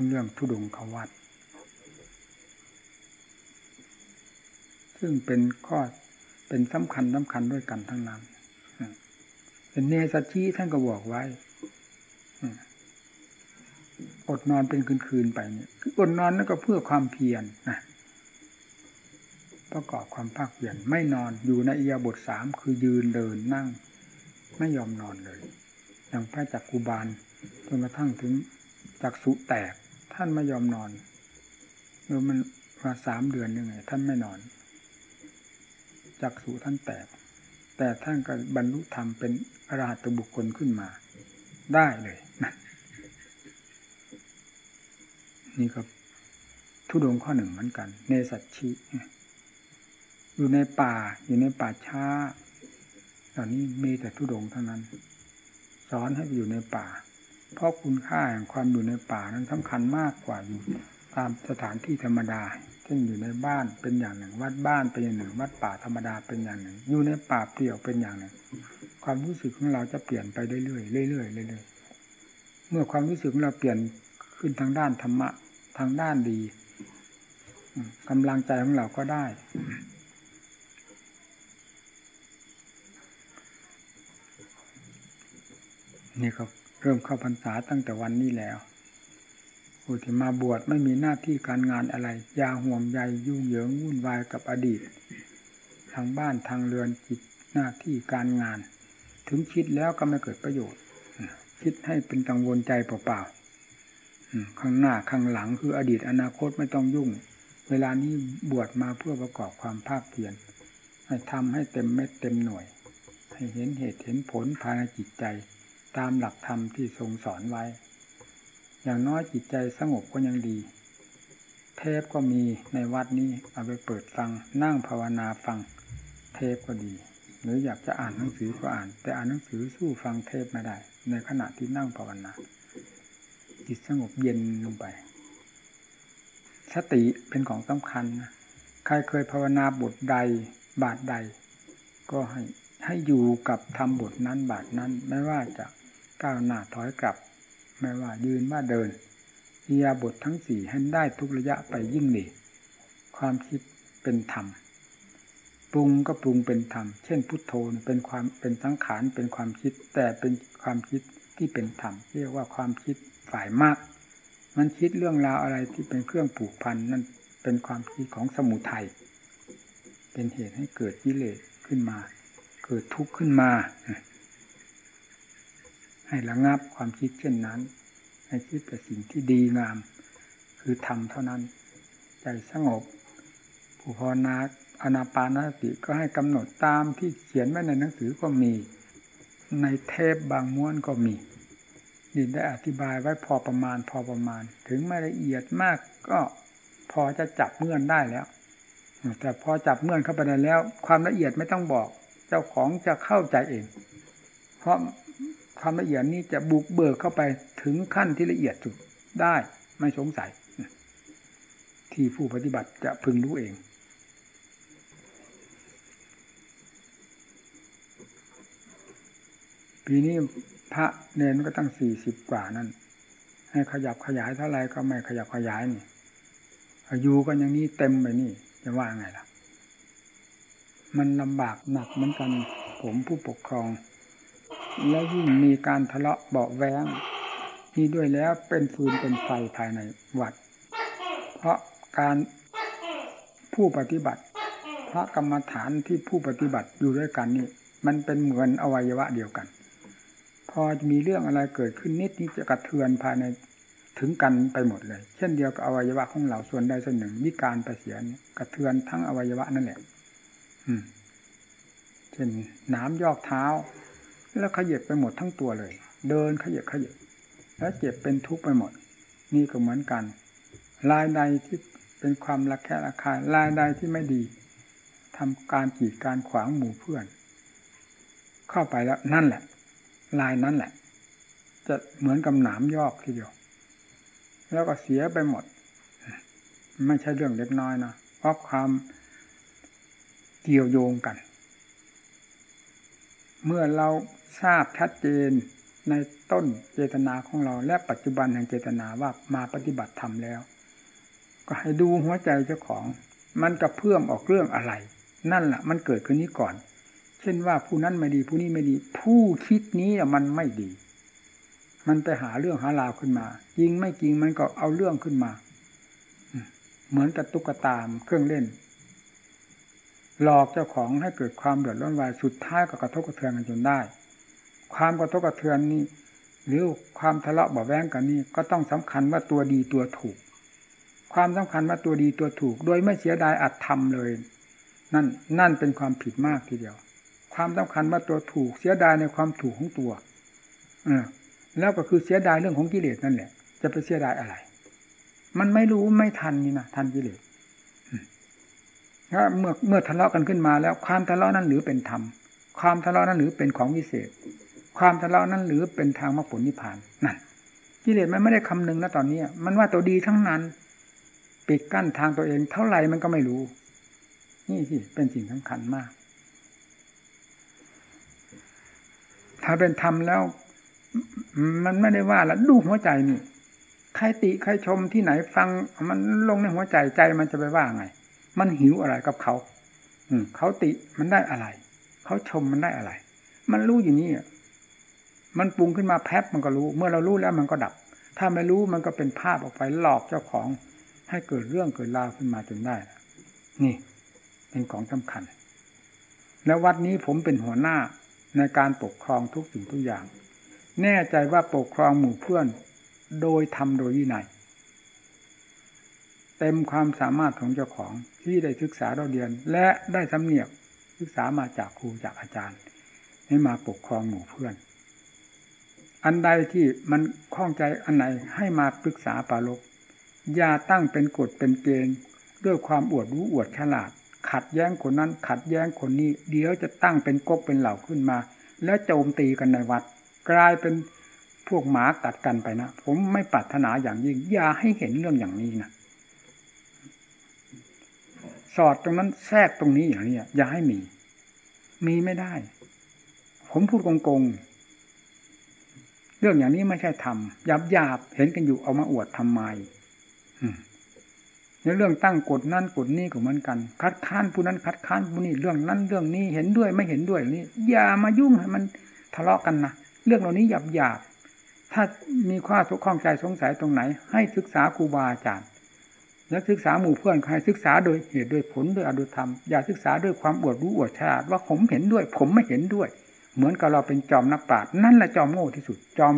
เรื่องทุดงขวัต ซึ่งเป็นข้อเป็นสำคัญสำคัญด้วยกันทั้งนั้นเป็นเนสัชีท่านก็บอกไว้อดนอนเป็นคืนๆไปเนี่ยอดนอนนั่นก็เพื่อความเพียรนะประกอบความภาคเพียรไม่นอนอยู่ในอียบทสามคือยืนเดินนั่ง ไม่ยอมนอนเลยอย่างพระจักกุบาลจนกระทั่งถึงจักสุแตก ท่านไม่ยอมนอนเมื่อมันมาสามเดือนยังไง ท่านไม่นอน จักสุท่านแตก แต่ท่านก็บรรลุธรรมเป็นอรหัตบุคคลขึ้นมา ได้เลยนะนี่ก็ทุดงข้อหนึ่งเหมือนกัน เนสัชชีอยู่ในป่าอยู่ในป่าช้าตอนนี้มีแต่ทุดงเท่านั้น สอนให้อยู่ในป่า เพราะคุณค่าแห่งความอยู่ในป่านั้นสำคัญมากกว่าอยู่ตามสถานที่ธรรมดา เช่นอยู่ในบ้านเป็นอย่างหนึ่ง วัดบ้านเป็นอย่างหนึ่ง วัดป่าธรรมดาเป็นอย่างหนึ่ง อยู่ในป่าเปลี่ยวเป็นอย่างหนึ่ง ความรู้สึกของเราจะเปลี่ยนไปเรื่อยๆเรื่อยๆเรื่อยๆเมื่อความรู้สึกของเราเปลี่ยนขึ้นทางด้านธรรมะทางด้านดีกำลังใจของเราก็ได้ นี่ก็เริ่มเข้าพรรษาตั้งแต่วันนี้แล้ว ผู้ที่มาบวชไม่มีหน้าที่การงานอะไรยาห่วงใยยุ่งเหยิงวุ่นวายกับอดีต ทางบ้านทางเรือนจิตหน้าที่การงาน ถึงคิดแล้วก็ไม่เกิดประโยชน์ คิดให้เป็นกังวลใจเปล่าๆข้างหน้าข้างหลังคืออดีตอนาคตไม่ต้องยุ่ง เวลานี้บวชมาเพื่อประกอบความภาคเพียรให้ทำให้เต็มเม็ดเต็มหน่วย ให้เห็นเหตุเห็นผลภายในจิตใจ ตามหลักธรรมที่ทรงสอนไว้ อย่างน้อยจิตใจสงบก็ยังดี เทปก็มีในวัดนี้เอาไปเปิดฟัง นั่งภาวนาฟัง เทปก็ดี หรืออยากจะอ่านหนังสือก็อ่าน แต่อ่านหนังสือสู้ฟังเทปไม่ได้ ในขณะที่นั่งภาวนา จิตสงบเย็นลงไป สติเป็นของสำคัญนะใครเคยภาวนาบทใดบาทใด ก็ให้ให้อยู่กับทำบทนั้นบาทนั้น ไม่ว่าจะก้าวหน้าถอยกลับ ไม่ว่ายืนว่าเดินอิยาบททั้งสี่ให้ได้ทุกระยะไปยิ่งดีความคิดเป็นธรรมปรุงก็ปรุงเป็นธรรม เช่นพุทโธเป็นความเป็นสังขารเป็นความคิด แต่เป็นความคิดที่เป็นธรรมเรียกว่าความคิดฝ่ายมาก มันคิดเรื่องราวอะไรที่เป็นเครื่องผูกพันนั่นเป็นความคิดของสมุทัยเป็นเหตุให้เกิดกิเลสขึ้นมา เกิดทุกข์ขึ้นมา ให้ระงับความคิดเช่นนั้น ให้คิดแต่สิ่งที่ดีงาม คือทำเท่านั้น ใจสงบ ผู้พอนาอนาปานสติก็ให้กำหนดตามที่เขียนไว้ในหนังสือก็มี ในเทปบางม้วนก็มีนี่ได้อธิบายไว้พอประมาณพอประมาณ ถึงไม่ละเอียดมากก็พอจะจับเงื่อนได้แล้ว แต่พอจับเงื่อนเข้าไปได้แล้ว ความละเอียดไม่ต้องบอก เจ้าของจะเข้าใจเอง เพราะ ความละเอียดนี้จะบุกเบิกเข้าไปถึงขั้นที่ละเอียดสุดได้ไม่สงสัย ที่ผู้ปฏิบัติจะพึงรู้เอง ปีนี้พระเนนก็ตั้งสี่สิบกว่านั่นให้ขยับขยายเท่าไรก็ไม่ขยับขยายนี่อายุก็อย่างนี้เต็มไปนี่จะว่าไงล่ะ มันลำบากหนักเหมือนกันผมผู้ปกครอง แล้วยิ่งมีการทะเลาะเบาแวงนี่ด้วยแล้วเป็นฟืนเป็นไฟภายในวัด เพราะการผู้ปฏิบัติ พระกรรมฐานที่ผู้ปฏิบัติอยู่ด้วยกันนี่มันเป็นเหมือนอวัยวะเดียวกัน พอมีเรื่องอะไรเกิดขึ้นนิดนี้จะกระเทือนภายในถึงกันไปหมดเลย เช่นเดียวกับอวัยวะของเราส่วนใดส่วนหนึ่งวิการไปเสียนกระเทือนทั้งอวัยวะนั่นแหละ อืมเช่นน้ำยอกเท้า แล้วขยับไปหมดทั้งตัวเลย เดินขยับขยับแล้วเจ็บเป็นทุกข์ไปหมด นี่ก็เหมือนกัน ลายใดที่เป็นความระแคะระคายลายใดที่ไม่ดีทำการกีดการขวางหมู่เพื่อน เข้าไปแล้วนั่นแหละ ลายนั้นแหละ จะเหมือนกับหนามยอกทีเดียว แล้วก็เสียไปหมด ไม่ใช่เรื่องเล็กน้อยนะเพราะความเกี่ยวโยงกัน เมื่อเราทราบชัดเจนในต้นเจตนาของเรา และปัจจุบันแห่งเจตนาว่ามาปฏิบัติธรรมแล้ว ก็ให้ดูหัวใจเจ้าของ มันกระเพื่อมออกเรื่องอะไร นั่นแหละมันเกิดขึ้นนี้ก่อน เช่นว่าผู้นั้นไม่ดีผู้นี้ไม่ดี ผู้คิดนี้มันไม่ดี มันไปหาเรื่องหาราวขึ้นมาจริงไม่จริงมันก็เอาเรื่องขึ้นมา เหมือนกับตุ๊กตามเครื่องเล่น หลอกเจ้าของให้เกิดความเดือดร้อนวายสุดท้ายก็กระทบกระเทือนกันจนได้ ความกระทบกระเทือนนี้ หรือความทะเลาะเบาแวงกันนี่ก็ต้องสำคัญว่าตัวดีตัวถูก ความสำคัญว่าตัวดีตัวถูก โดยไม่เสียดายอัดทำเลย นั่นนั่นเป็นความผิดมากทีเดียว ความสำคัญว่าตัวถูกเสียดายในความถูกของตัวอแล้วก็คือเสียดายเรื่องของกิเลสนั่นแหละ จะไปเสียดายอะไร มันไม่รู้ไม่ทันนี่นะทันกิเลส ถ้าเมื่อเมื่อทะเลาะกันขึ้นมาแล้ว ความทะเลาะนั้นหรือเป็นธรรม ความทะเลาะนั้นหรือเป็นของวิเศษ ความทะเลาะนั้นหรือเป็นทางมรรคผลนิพพานนั่นกิเลสมันไม่ได้คำนึงนะตอนนี้มันว่าตัวดีทั้งนั้น ปิดกั้นทางตัวเอง เท่าไหร่มันก็ไม่รู้ นี่สิเป็นสิ่งสำคัญมาก ถ้าเป็นธรรมแล้ว มันไม่ได้ว่าล้วดูหัวใจนี่ใครติใครชมที่ไหนฟัง มันลงในหัวใจใจมันจะไปว่าไง มันหิวอะไรกับเขา อืเขาติมันได้อะไร เขาชมมันได้อะไร มันรู้อยู่นี่มันปรุงขึ้นมาแป๊บมันก็รู้ เมื่อเรารู้แล้วมันก็ดับ ถ้าไม่รู้มันก็เป็นภาพออกไปหลอกเจ้าของ ให้เกิดเรื่องเกิดราวขึ้นมาจนได้ นี่ เป็นของสำคัญ แล้ววัดนี้ผมเป็นหัวหน้าในการปกครองทุกสิ่งทุกอย่าง แน่ใจว่าปกครองหมู่เพื่อน โดยทำโดยวินัย เต็มความสามารถของเจ้าของที่ได้ศึกษาเราเรียน และได้สำเนียกศึกษามาจากครูจากอาจารย์ ให้มาปกครองหมู่เพื่อน อันใดที่มันคล้องใจอันไหนให้มาปรึกษาปาลกอย่าตั้งเป็นกฎเป็นเกณฑ์ด้วยความอวดรู้อวดฉลาด ขัดแย้งคนนั้น ขัดแย้งคนนี้ เดี๋ยวจะตั้งเป็นก๊กเป็นเหล่าขึ้นมา แล้วโจมตีกันในวัด กลายเป็นพวกหมากัดกันไปนะ ผมไม่ปรารถนาอย่างยิ่งอย่าให้เห็นเรื่องอย่างนี้นะ สอดตรงนั้นแทรกตรงนี้อย่างนี้อย่าให้มี มีไม่ได้ ผมพูดโกงๆเรื่องอย่างนี้ไม่ใช่ทำหยาบหยาบเห็นกันอยู่เอามาอวดทำไมในเรื่องตั้งกฎนั่นกฎนี้ก็เหมือนกัน คัดค้านผู้นั้นคัดค้านผู้นี้เรื่องนั้นเรื่องนี้เห็นด้วยไม่เห็นด้วยนี่อย่ามายุ่งให้มันทะเลาะกันนะเรื่องเหล่านี้หยาบหยาบถ้ามีข้อทุกข้องใจสงสัยตรงไหน ให้ศึกษาครูบาอาจารย์ แล้วศึกษาหมู่เพื่อนใครศึกษาโดยเหตุโดยผลโดยอดุธรรม อย่าศึกษาด้วยความอวดรู้อวดฉลาดว่าผมเห็นด้วย ผมไม่เห็นด้วย เหมือนกับเราเป็นจอมนักปราชญ์นั่นแหละจอมโง่ที่สุด จอม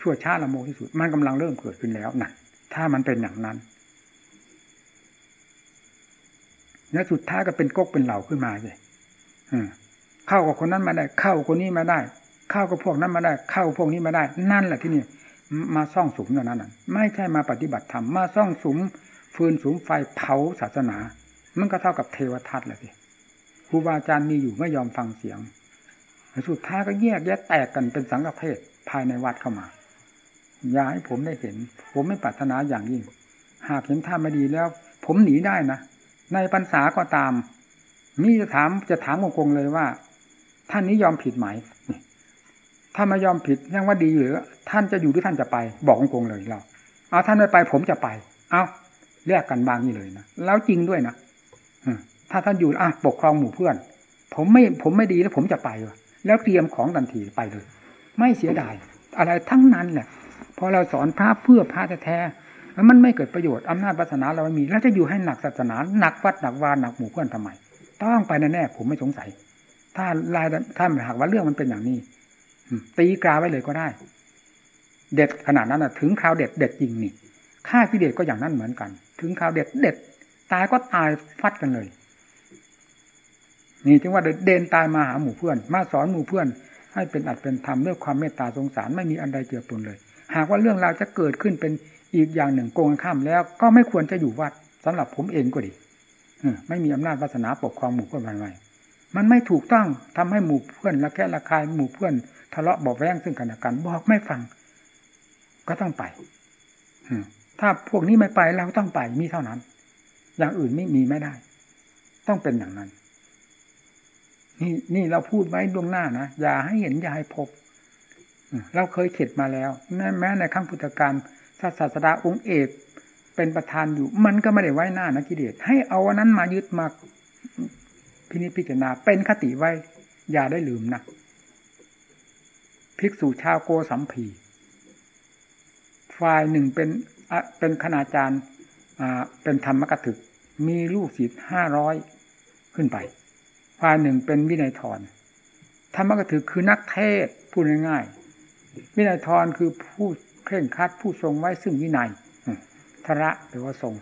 ชั่วช้าละโมที่สุด มันกำลังเริ่มเกิดขึ้นแล้วนั่นถ้ามันเป็นอย่างนั้นแล้วสุดท้ายก็เป็นก๊กเป็นเหล่าขึ้นมาเลยเข้ากับคนนั้นมาได้ เข้าคนนี้มาได้ เข้ากับพวกนั้นมาได้ เข้าพวกนี้มาได้ นั่นแหละที่นี่มาซ่องสุมอย่างนั้นไม่ใช่มาปฏิบัติธรรมมาซ่องสุม ฟืนสุมไฟเผาศาสนา มันก็เท่ากับเทวทัตแหละสิครูบาอาจารย์มีอยู่ไม่ยอมฟังเสียงสุดท้ายก็แยกแยะแตกกันเป็นสังฆเพศภายในวัดเข้ามาอย่าให้ผมได้เห็น ผมไม่ปรารถนาอย่างยิ่ง หากเห็นท่าไม่ดีแล้ว ผมหนีได้นะ ในพรรษาก็ตามมีจะถามจะถามคงเลยว่า ท่านนี้ยอมผิดไหมถ้าไม่ยอมผิดยังว่าดีหรือ ท่านจะอยู่หรือท่านจะไป บอกคงเลยเราเอาท่านไม่ไปผมจะไป เอา แลกกันบางนี่เลยนะแล้วจริงด้วยนะถ้าท่านอยู่อะปกครองหมู่เพื่อน ผมไม่ผมไม่ดีแล้วผมจะไปวะแล้วเตรียมของทันทีไปเลย ไม่เสียดายอะไรทั้งนั้นแหละพอเราสอนพระเพื่อพระแท้มันไม่เกิดประโยชน์อำนาจศาสนาเราไม่มี แล้วจะอยู่ให้หนักศาสนาหนักวัดหนักวานหนักหมู่เพื่อนทำไมต้องไปแน่ๆผมไม่สงสัย ถ้าลายถ้าหากว่าเรื่องมันเป็นอย่างนี้ตีกาไว้เลยก็ได้ เด็ดขนาดนั้นนะถึงคราวเด็ดเด็ดจริงนี่ฆ่ากิเลสก็อย่างนั้นเหมือนกัน ถึงคราวเด็ดเด็ด ตายก็ตายฟัดกันเลย นี่จึงว่าเดินตายมาหาหมู่เพื่อน มาสอนหมู่เพื่อน ให้เป็นอัดเป็นธรรมด้วยความเมตตาสงสารไม่มีอันใดเจือปนเลย หากว่าเรื่องราวจะเกิดขึ้นเป็นอีกอย่างหนึ่งโกงข้ามแล้ว ก็ไม่ควรจะอยู่วัดสำหรับผมเองก็ดีไม่มีอำนาจวาสนาปกครองหมู่เพื่อนมันไว้มันไม่ถูกต้องทำให้หมู่เพื่อนละแค่ละคายหมู่เพื่อน ทะเลาะบอกแว้งซึ่งกันและกันบอกไม่ฟัง ก็ต้องไป ถ้าพวกนี้ไม่ไปเราต้องไปมีเท่านั้น อย่างอื่นไม่มีไม่ได้ ต้องเป็นอย่างนั้น นี่นี่เราพูดไว้ดวงหน้านะอย่าให้เห็นอย่าให้พบเราเคยเข็ดมาแล้วแม้ในขั้งพุทธการศาสดาองค์เอกเป็นประธานอยู่ มันก็ไม่ได้ไว้หน้านะกิเลสให้เอาวันนั้นมายึดมาพินิจพิจารณาเป็นคติไว้ อย่าได้ลืมนะภิกษุชาวโกสัมพีฝ่ายหนึ่งเป็น เป็นคณาจารย์เป็นธรรมกถึก มีลูกศิษย์ห้าร้อยขึ้นไปฝ่ายหนึ่งเป็นวินัยทรธรรมกถึกคือนักเทศพูดง่ายๆวินัยทรคือผู้เคร่งคัดผู้ทรงไว้ซึ่งวินัยทระหรือว่าทรง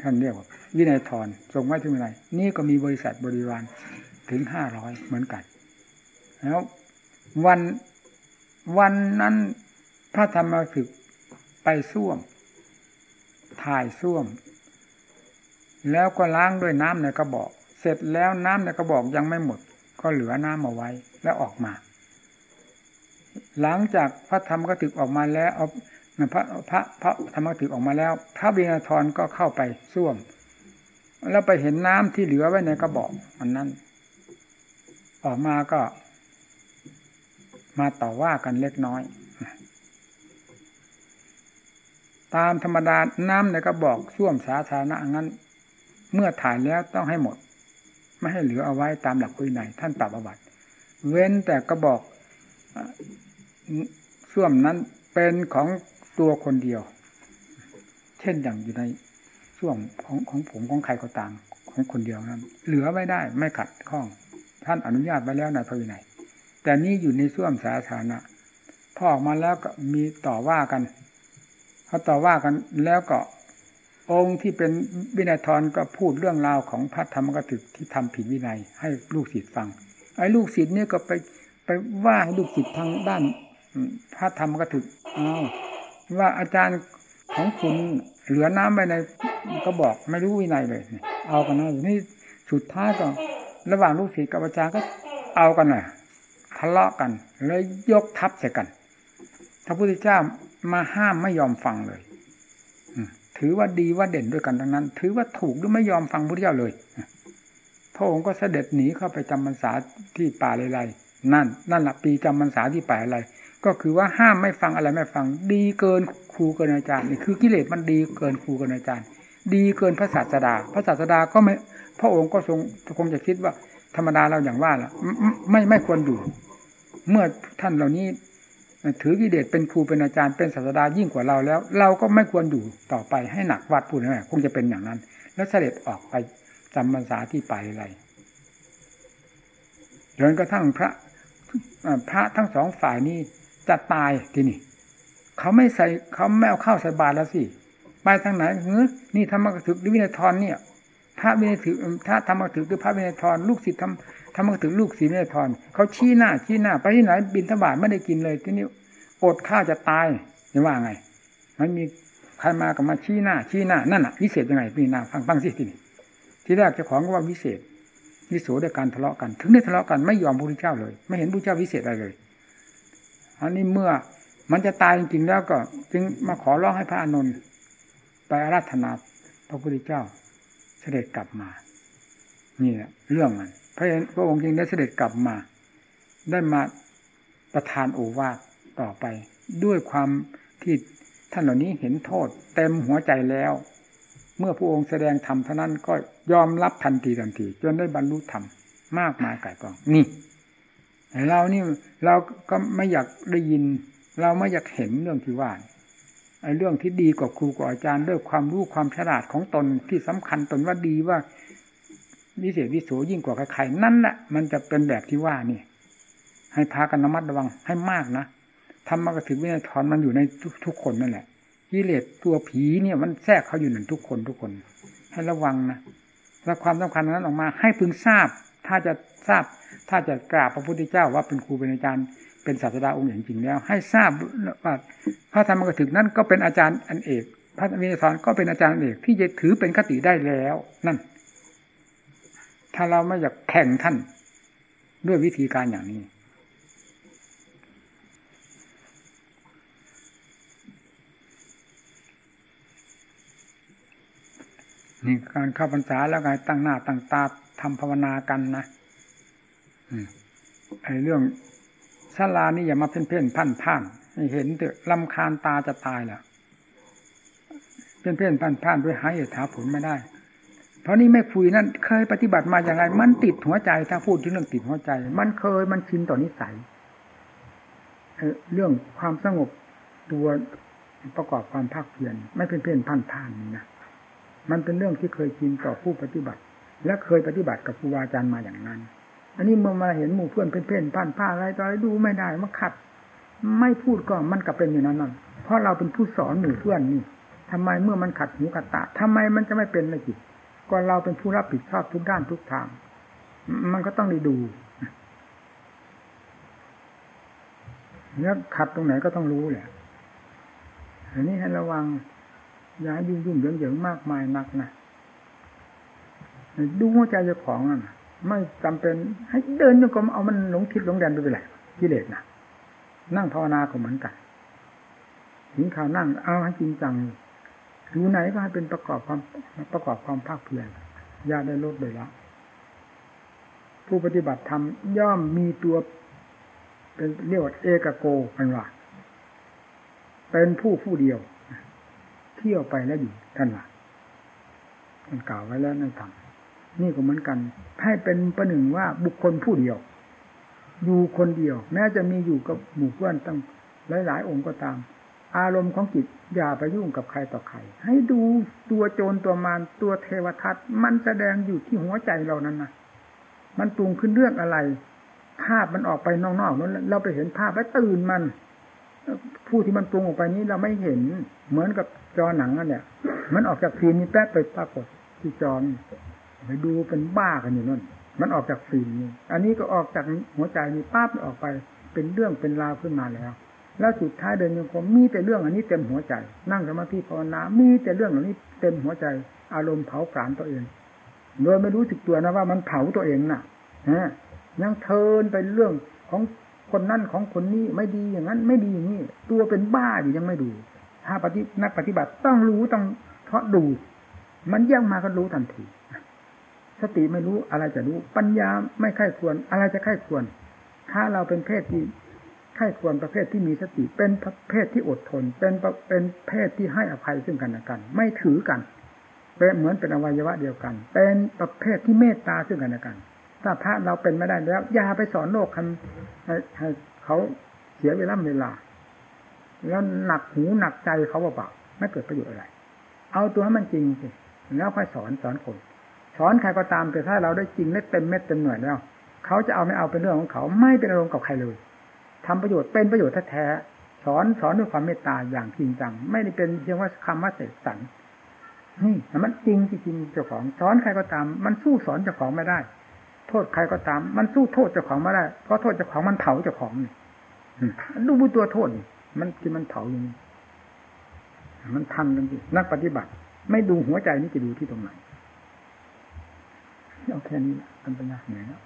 ท่านเรียกว่าวินัยทรทรงไว้ที่วินัยนี่ก็มีบริษัทบริวารถึงห้าร้อยเหมือนกัน แล้ววันวันนั้นพระธรรมถึก ไปส้วม ถ่ายส้วม แล้วก็ล้างด้วยน้ำในกระบอก เสร็จแล้วน้ำในกระบอกยังไม่หมด ก็เหลือน้ำเอาไว้แล้วออกมา หลังจากพระธรรมก็ถึกออกมาแล้วเอาพระพระพระธรรมถึกออกมาแล้ว พระวินาทรก็เข้าไปส้วม แล้วไปเห็นน้ำที่เหลือไว้ในกระบอกอันนั้น ออกมาก็มาต่อว่ากันเล็กน้อย ตามธรรมดาน้ำในกระบอกส้วมสาธารณะงั้น เมื่อถ่ายแล้วต้องให้หมด ไม่ให้เหลือเอาไว้ตามหลักวินัยท่านปรับอวัตเว้นแต่กระบอกส้วมนั้นเป็นของตัวคนเดียว เช่นอย่างอยู่ในส้วมของของผมของใครก็ตาม ของคนเดียวนั้น เหลือไม่ได้ไม่ขัดข้อง ท่านอนุญาตไว้แล้วในพระวินัยแต่นี่อยู่ในส้วมสาธารณะพอออกมาแล้วก็มีต่อว่ากัน เขาต่อว่ากันแล้วก็องค์ที่เป็นวินัยทรก็พูดเรื่องราวของพระธรรมกถึกที่ทำผิดวินัย ให้ลูกศิษย์ฟัง ไอ้ลูกศิษย์เนี่ยก็ไปไปว่าลูกศิษย์ทางด้านพระธรรมกถึกอ้าวว่าอาจารย์ของคุณเหลือน้ำไปในก็บอกไม่รู้วินัยเลย เอากันนะนี่สุดท้ายก็ระหว่างลูกศิษย์กับอาจารย์ก็เอากันน่ะทะเลาะกันเลยยกทัพใส่กันพระพุทธเจ้า มาห้ามไม่ยอมฟังเลยถือว่าดีว่าเด่นด้วยกันทั้งนั้น ถือว่าถูกหรือไม่ยอมฟังพระเจ้าเลยพระองค์ก็เสด็จหนีเข้าไปจำพรรษาที่ป่าไรๆนั่น นั่นแหละปีจำพรรษาที่ป่าอะไร ก็คือว่าห้ามไม่ฟังอะไรไม่ฟัง ดีเกินครูเกินอาจารย์นี่คือกิเลสมันดีเกินครูเกินอาจารย์ ดีเกินพระศาสดา พระศาสดาก็ไม่ พระองค์ก็ทรงคงจะคิดว่า ธรรมดาเราอย่างว่าล่ะ ไม่ไม่ควรอยู่ เมื่อท่านเหล่านี้ ถือกิเลสเป็นครูเป็นอาจารย์เป็นศาสดายิ่งกว่าเราแล้ว เราก็ไม่ควรอยู่ต่อไปให้หนักวัดพูดนะคงจะเป็นอย่างนั้น แล้วเสด็จออกไปจำพรรษาที่ไปอะไรจนกระทั่งพระพระทั้งสองฝ่ายนี้จะตายที่นี่เขาไม่ใส่เขาไม่เอาเข้าใส่บาตรแล้วสิไปทางไหนเฮ้ยนี่ธรรมกถึกหรือวินัยทรเนี่ย พระวินัยถือถ้าธรรมกถึกหรือพระวินัยทรลูกศิษย์ทำ ถ้ามันถึงลูกศีลไม่ทอนเขาชี้หน้าชี้หน้า ไปที่ไหนบินทบาทไม่ได้กินเลย ที่นี่อดข้าวจะตายจะว่าไง มันมีใครมากับมาชี้หน้า ชี้หน้านั่นอะวิเศษยังไงพี่นาฟังฟังสิที่นี่ที่แรกเจ้าของก็ว่าวิเศษวิโสด้วยการทะเลาะกัน ถึงได้ทะเลาะกันไม่ยอมพระพุทธเจ้าเลย ไม่เห็นพระเจ้าวิเศษอะไรเลยอันนี้เมื่อมันจะตายจริงๆแล้วก็ จึงมาขอร้องให้พระอานนท์ไปอาราธนาพระพุทธเจ้า เสด็จกลับมา นี่แหละเรื่องมัน พระพระองค์จึงได้เสด็จกลับมา ได้มาประทานโอวาทต่อไป ด้วยความที่ท่านเหล่านี้เห็นโทษ เต็มหัวใจแล้ว เมื่อพระองค์แสดงธรรมเท่านั้นก็ยอมรับทันทีทันที จนได้บรรลุธรรมมากมายไก่กองนี่เรานี่เราก็ไม่อยากได้ยิน เราไม่อยากเห็นเรื่องที่ว่าไอ้เรื่องที่ดีกว่าครูกว่าอาจารย์ด้วยความรู้ความฉลาดของตนที่สำคัญตนว่าดีว่า วิเศษวิโสยิ่งกว่าใครๆนั่นแหละมันจะเป็นแบบที่ว่านี่ ให้พากันระมัดระวังให้มากนะธรรมกถึงวินัยทอนมันอยู่ในทุกคนนั่นแหละกิเลสตัวผีเนี่ยมันแทรกเขาอยู่หนึ่งทุกคนทุกคน ให้ระวังนะแล้วความสำคัญนั้นออกมา ให้พึงทราบ ถ้าจะทราบ ถ้าจะกราบพระพุทธเจ้าว่าเป็นครูเป็นอาจารย์เป็นศาสดาองค์จริงๆแล้ว ให้ทราบว่าพระธรรมกถึกนั้นก็เป็นอาจารย์อันเอก พระวินัยทอนก็เป็นอาจารย์อันเอกที่จะถือเป็นคติได้แล้ว นั่น ถ้าเราไม่อยากแข่งท่าน ด้วยวิธีการอย่างนี้ นี่การเข้าพรรษาแล้วไงตั้งหน้าตั้งตาทำภาวนากันนะไอ้เรื่องศาลานี่อย่ามาเพ่นเพ่นพันพ่านให้เห็นเถอะลำคาญตาจะตายแหละเพ่นเพ่นพันพ่นด้วยหาเหตุหาผลไม่ได้ เพราะนี่ไม่คุยนั่นเคยปฏิบัติมาอย่างไร มันติดหัวใจถ้าพูดถึงเรื่องติดหัวใจ มันเคยมันชินต่อนิสัยเรื่องความสงบตัวประกอบความภาคเพียรไม่เพ่นเพ่นพันพ่านนี่นะมันเป็นเรื่องที่เคยชินต่อผู้ปฏิบัติ และเคยปฏิบัติกับครูอาจารย์มาอย่างนั้น อันนี้เมื่อมาเห็นหมู่เพื่อนเพ่นๆผ่านผ้าอะไรต่ออะไรดูไม่ได้มันขัด ไม่พูดก็มันก็เป็นอยู่นั้นนั่นเพราะเราเป็นผู้สอนหมู่เพื่อนนี่ทำไมเมื่อมันขัดหูขัดตาทำไมมันจะไม่เป็นเลยจิต ก็เราเป็นผู้รับผิดชอบทุกด้านทุกทาง มันก็ต้องได้ดูแล้วขัดตรงไหนก็ต้องรู้แหละอันนี้ให้ระวัง อย่ายุ่งยุ่งเหยิงเหยิงมากมายนักนะดูหัวใจเจ้าของอะไม่จำเป็น ให้เดินยังก็เอามันหลงทิศหลงแดนไปไปแหละกิเลสนะนั่งภาวนาก็เหมือนกันถึงข่าวนั่งเอาให้จริงจัง ดูไหนก็ให้เป็นประกอบความประกอบความภาคเพียรยาได้ลดเลยละ ผู้ปฏิบัติธรรมย่อมมีตัว เป็นเรียกว่าเอกโกเป็นว่าเป็นผู้ผู้เดียวเที่ยวไปแล้วอยู่ท่านว่ามันกล่าวไว้แล้วในั่นทำนี่ก็เหมือนกัน ให้เป็นประหนึ่งว่าบุคคลผู้เดียว อยู่คนเดียว แม้จะมีอยู่กับหมู่เพื่อนตั้งหลายๆองค์ก็ตาม อารมณ์ของจิตอย่าไปยุ่งกับใครต่อใคร ให้ดูตัวโจรตัวมารตัวเทวทัตมันแสดงอยู่ที่หัวใจเรานั้นนะมันปรุงขึ้นเรื่องอะไร ภาพมันออกไปนอกๆนั้นเราไปเห็นภาพแล้วตื่นมัน ผู้ที่มันปรุงออกไปนี้เราไม่เห็น เหมือนกับจอหนังนั่นเนี่ย มันออกจากฟิล์มนี่แป๊บไปปรากฏที่จอนไปดูเป็นบ้ากันอยู่นั่น มันออกจากฟิล์มนี่อันนี้ก็ออกจากหัวใจนี่ปั๊บออกไป เป็นเรื่องเป็นราวขึ้นมาแล้ว แล้วสุดท้ายเดินโยกมมีแต่เรื่องอันนี้เต็มหัวใจ นั่งสมาธิภาวนา มีแต่เรื่องอันนี้เต็มหัวใจ อารมณ์เผาผลาญตัวเอง โดยไม่รู้สึกตัวนะว่ามันเผาตัวเองน่ะฮะยังเทินไปเรื่องของคนนั่นของคนนี้ไม่ดีอย่างนั้น ไม่ดีอย่างนี้ตัวเป็นบ้าอยู่ยังไม่ดู ถ้าปฏินักปฏิบัติต้องรู้ต้องเพราะดู มันย่งมาก็รู้ทันทีสติไม่รู้อะไรจะรู้ ปัญญาไม่ไข้ควร อะไรจะไข้ควร ถ้าเราเป็นเพศที่ ไข้ควรประเภทที่มีสติ เป็นประเภทที่อดทน เป็นเป็นเพศที่ให้อภัยซึ่งกันและกัน ไม่ถือกันเป็นเหมือนเป็นอวัยวะเดียวกัน เป็นประเภทที่เมตตาซึ่งกันและกัน ถ้าพระเราเป็นไม่ได้แล้วอย่าไปสอนโลกให้ให้เขาเสียเวลาเวลา แล้วหนักหูหนักใจเขาเปล่าไม่เกิดประโยชน์อะไร เอาตัวให้มันจริงสิแล้วค่อยสอนสอนคน สอนใครก็ตามแต่ถ้าเราได้จริงได้เต็มเม็ดเต็มหน่วยแล้วเขาจะเอาไม่เอาเป็นเรื่องของเขา ไม่เป็นอารมณ์กับใครเลย ทำประโยชน์เป็นประโยชน์แท้ๆสอนสอนด้วยความเมตตาอย่างจริงจัง ไม่ได้เป็นเพียงว่าคำว่าเสกสรรนี่มันจริงจริงเจ้าของสอนใครก็ตาม มันสู้สอนเจ้าของไม่ได้ โทษใครก็ตาม มันสู้โทษเจ้าของไม่ได้ เพราะโทษเจ้าของมันเผาเจ้าของนี่ดูบุตัวโทษมันที่มันเผาอย่างนี้มันทันกันสินักปฏิบัติ ไม่ดูหัวใจนี่จะดูที่ตรงไหนเอาแค่นี้มันเป็นยากไหนแล้ว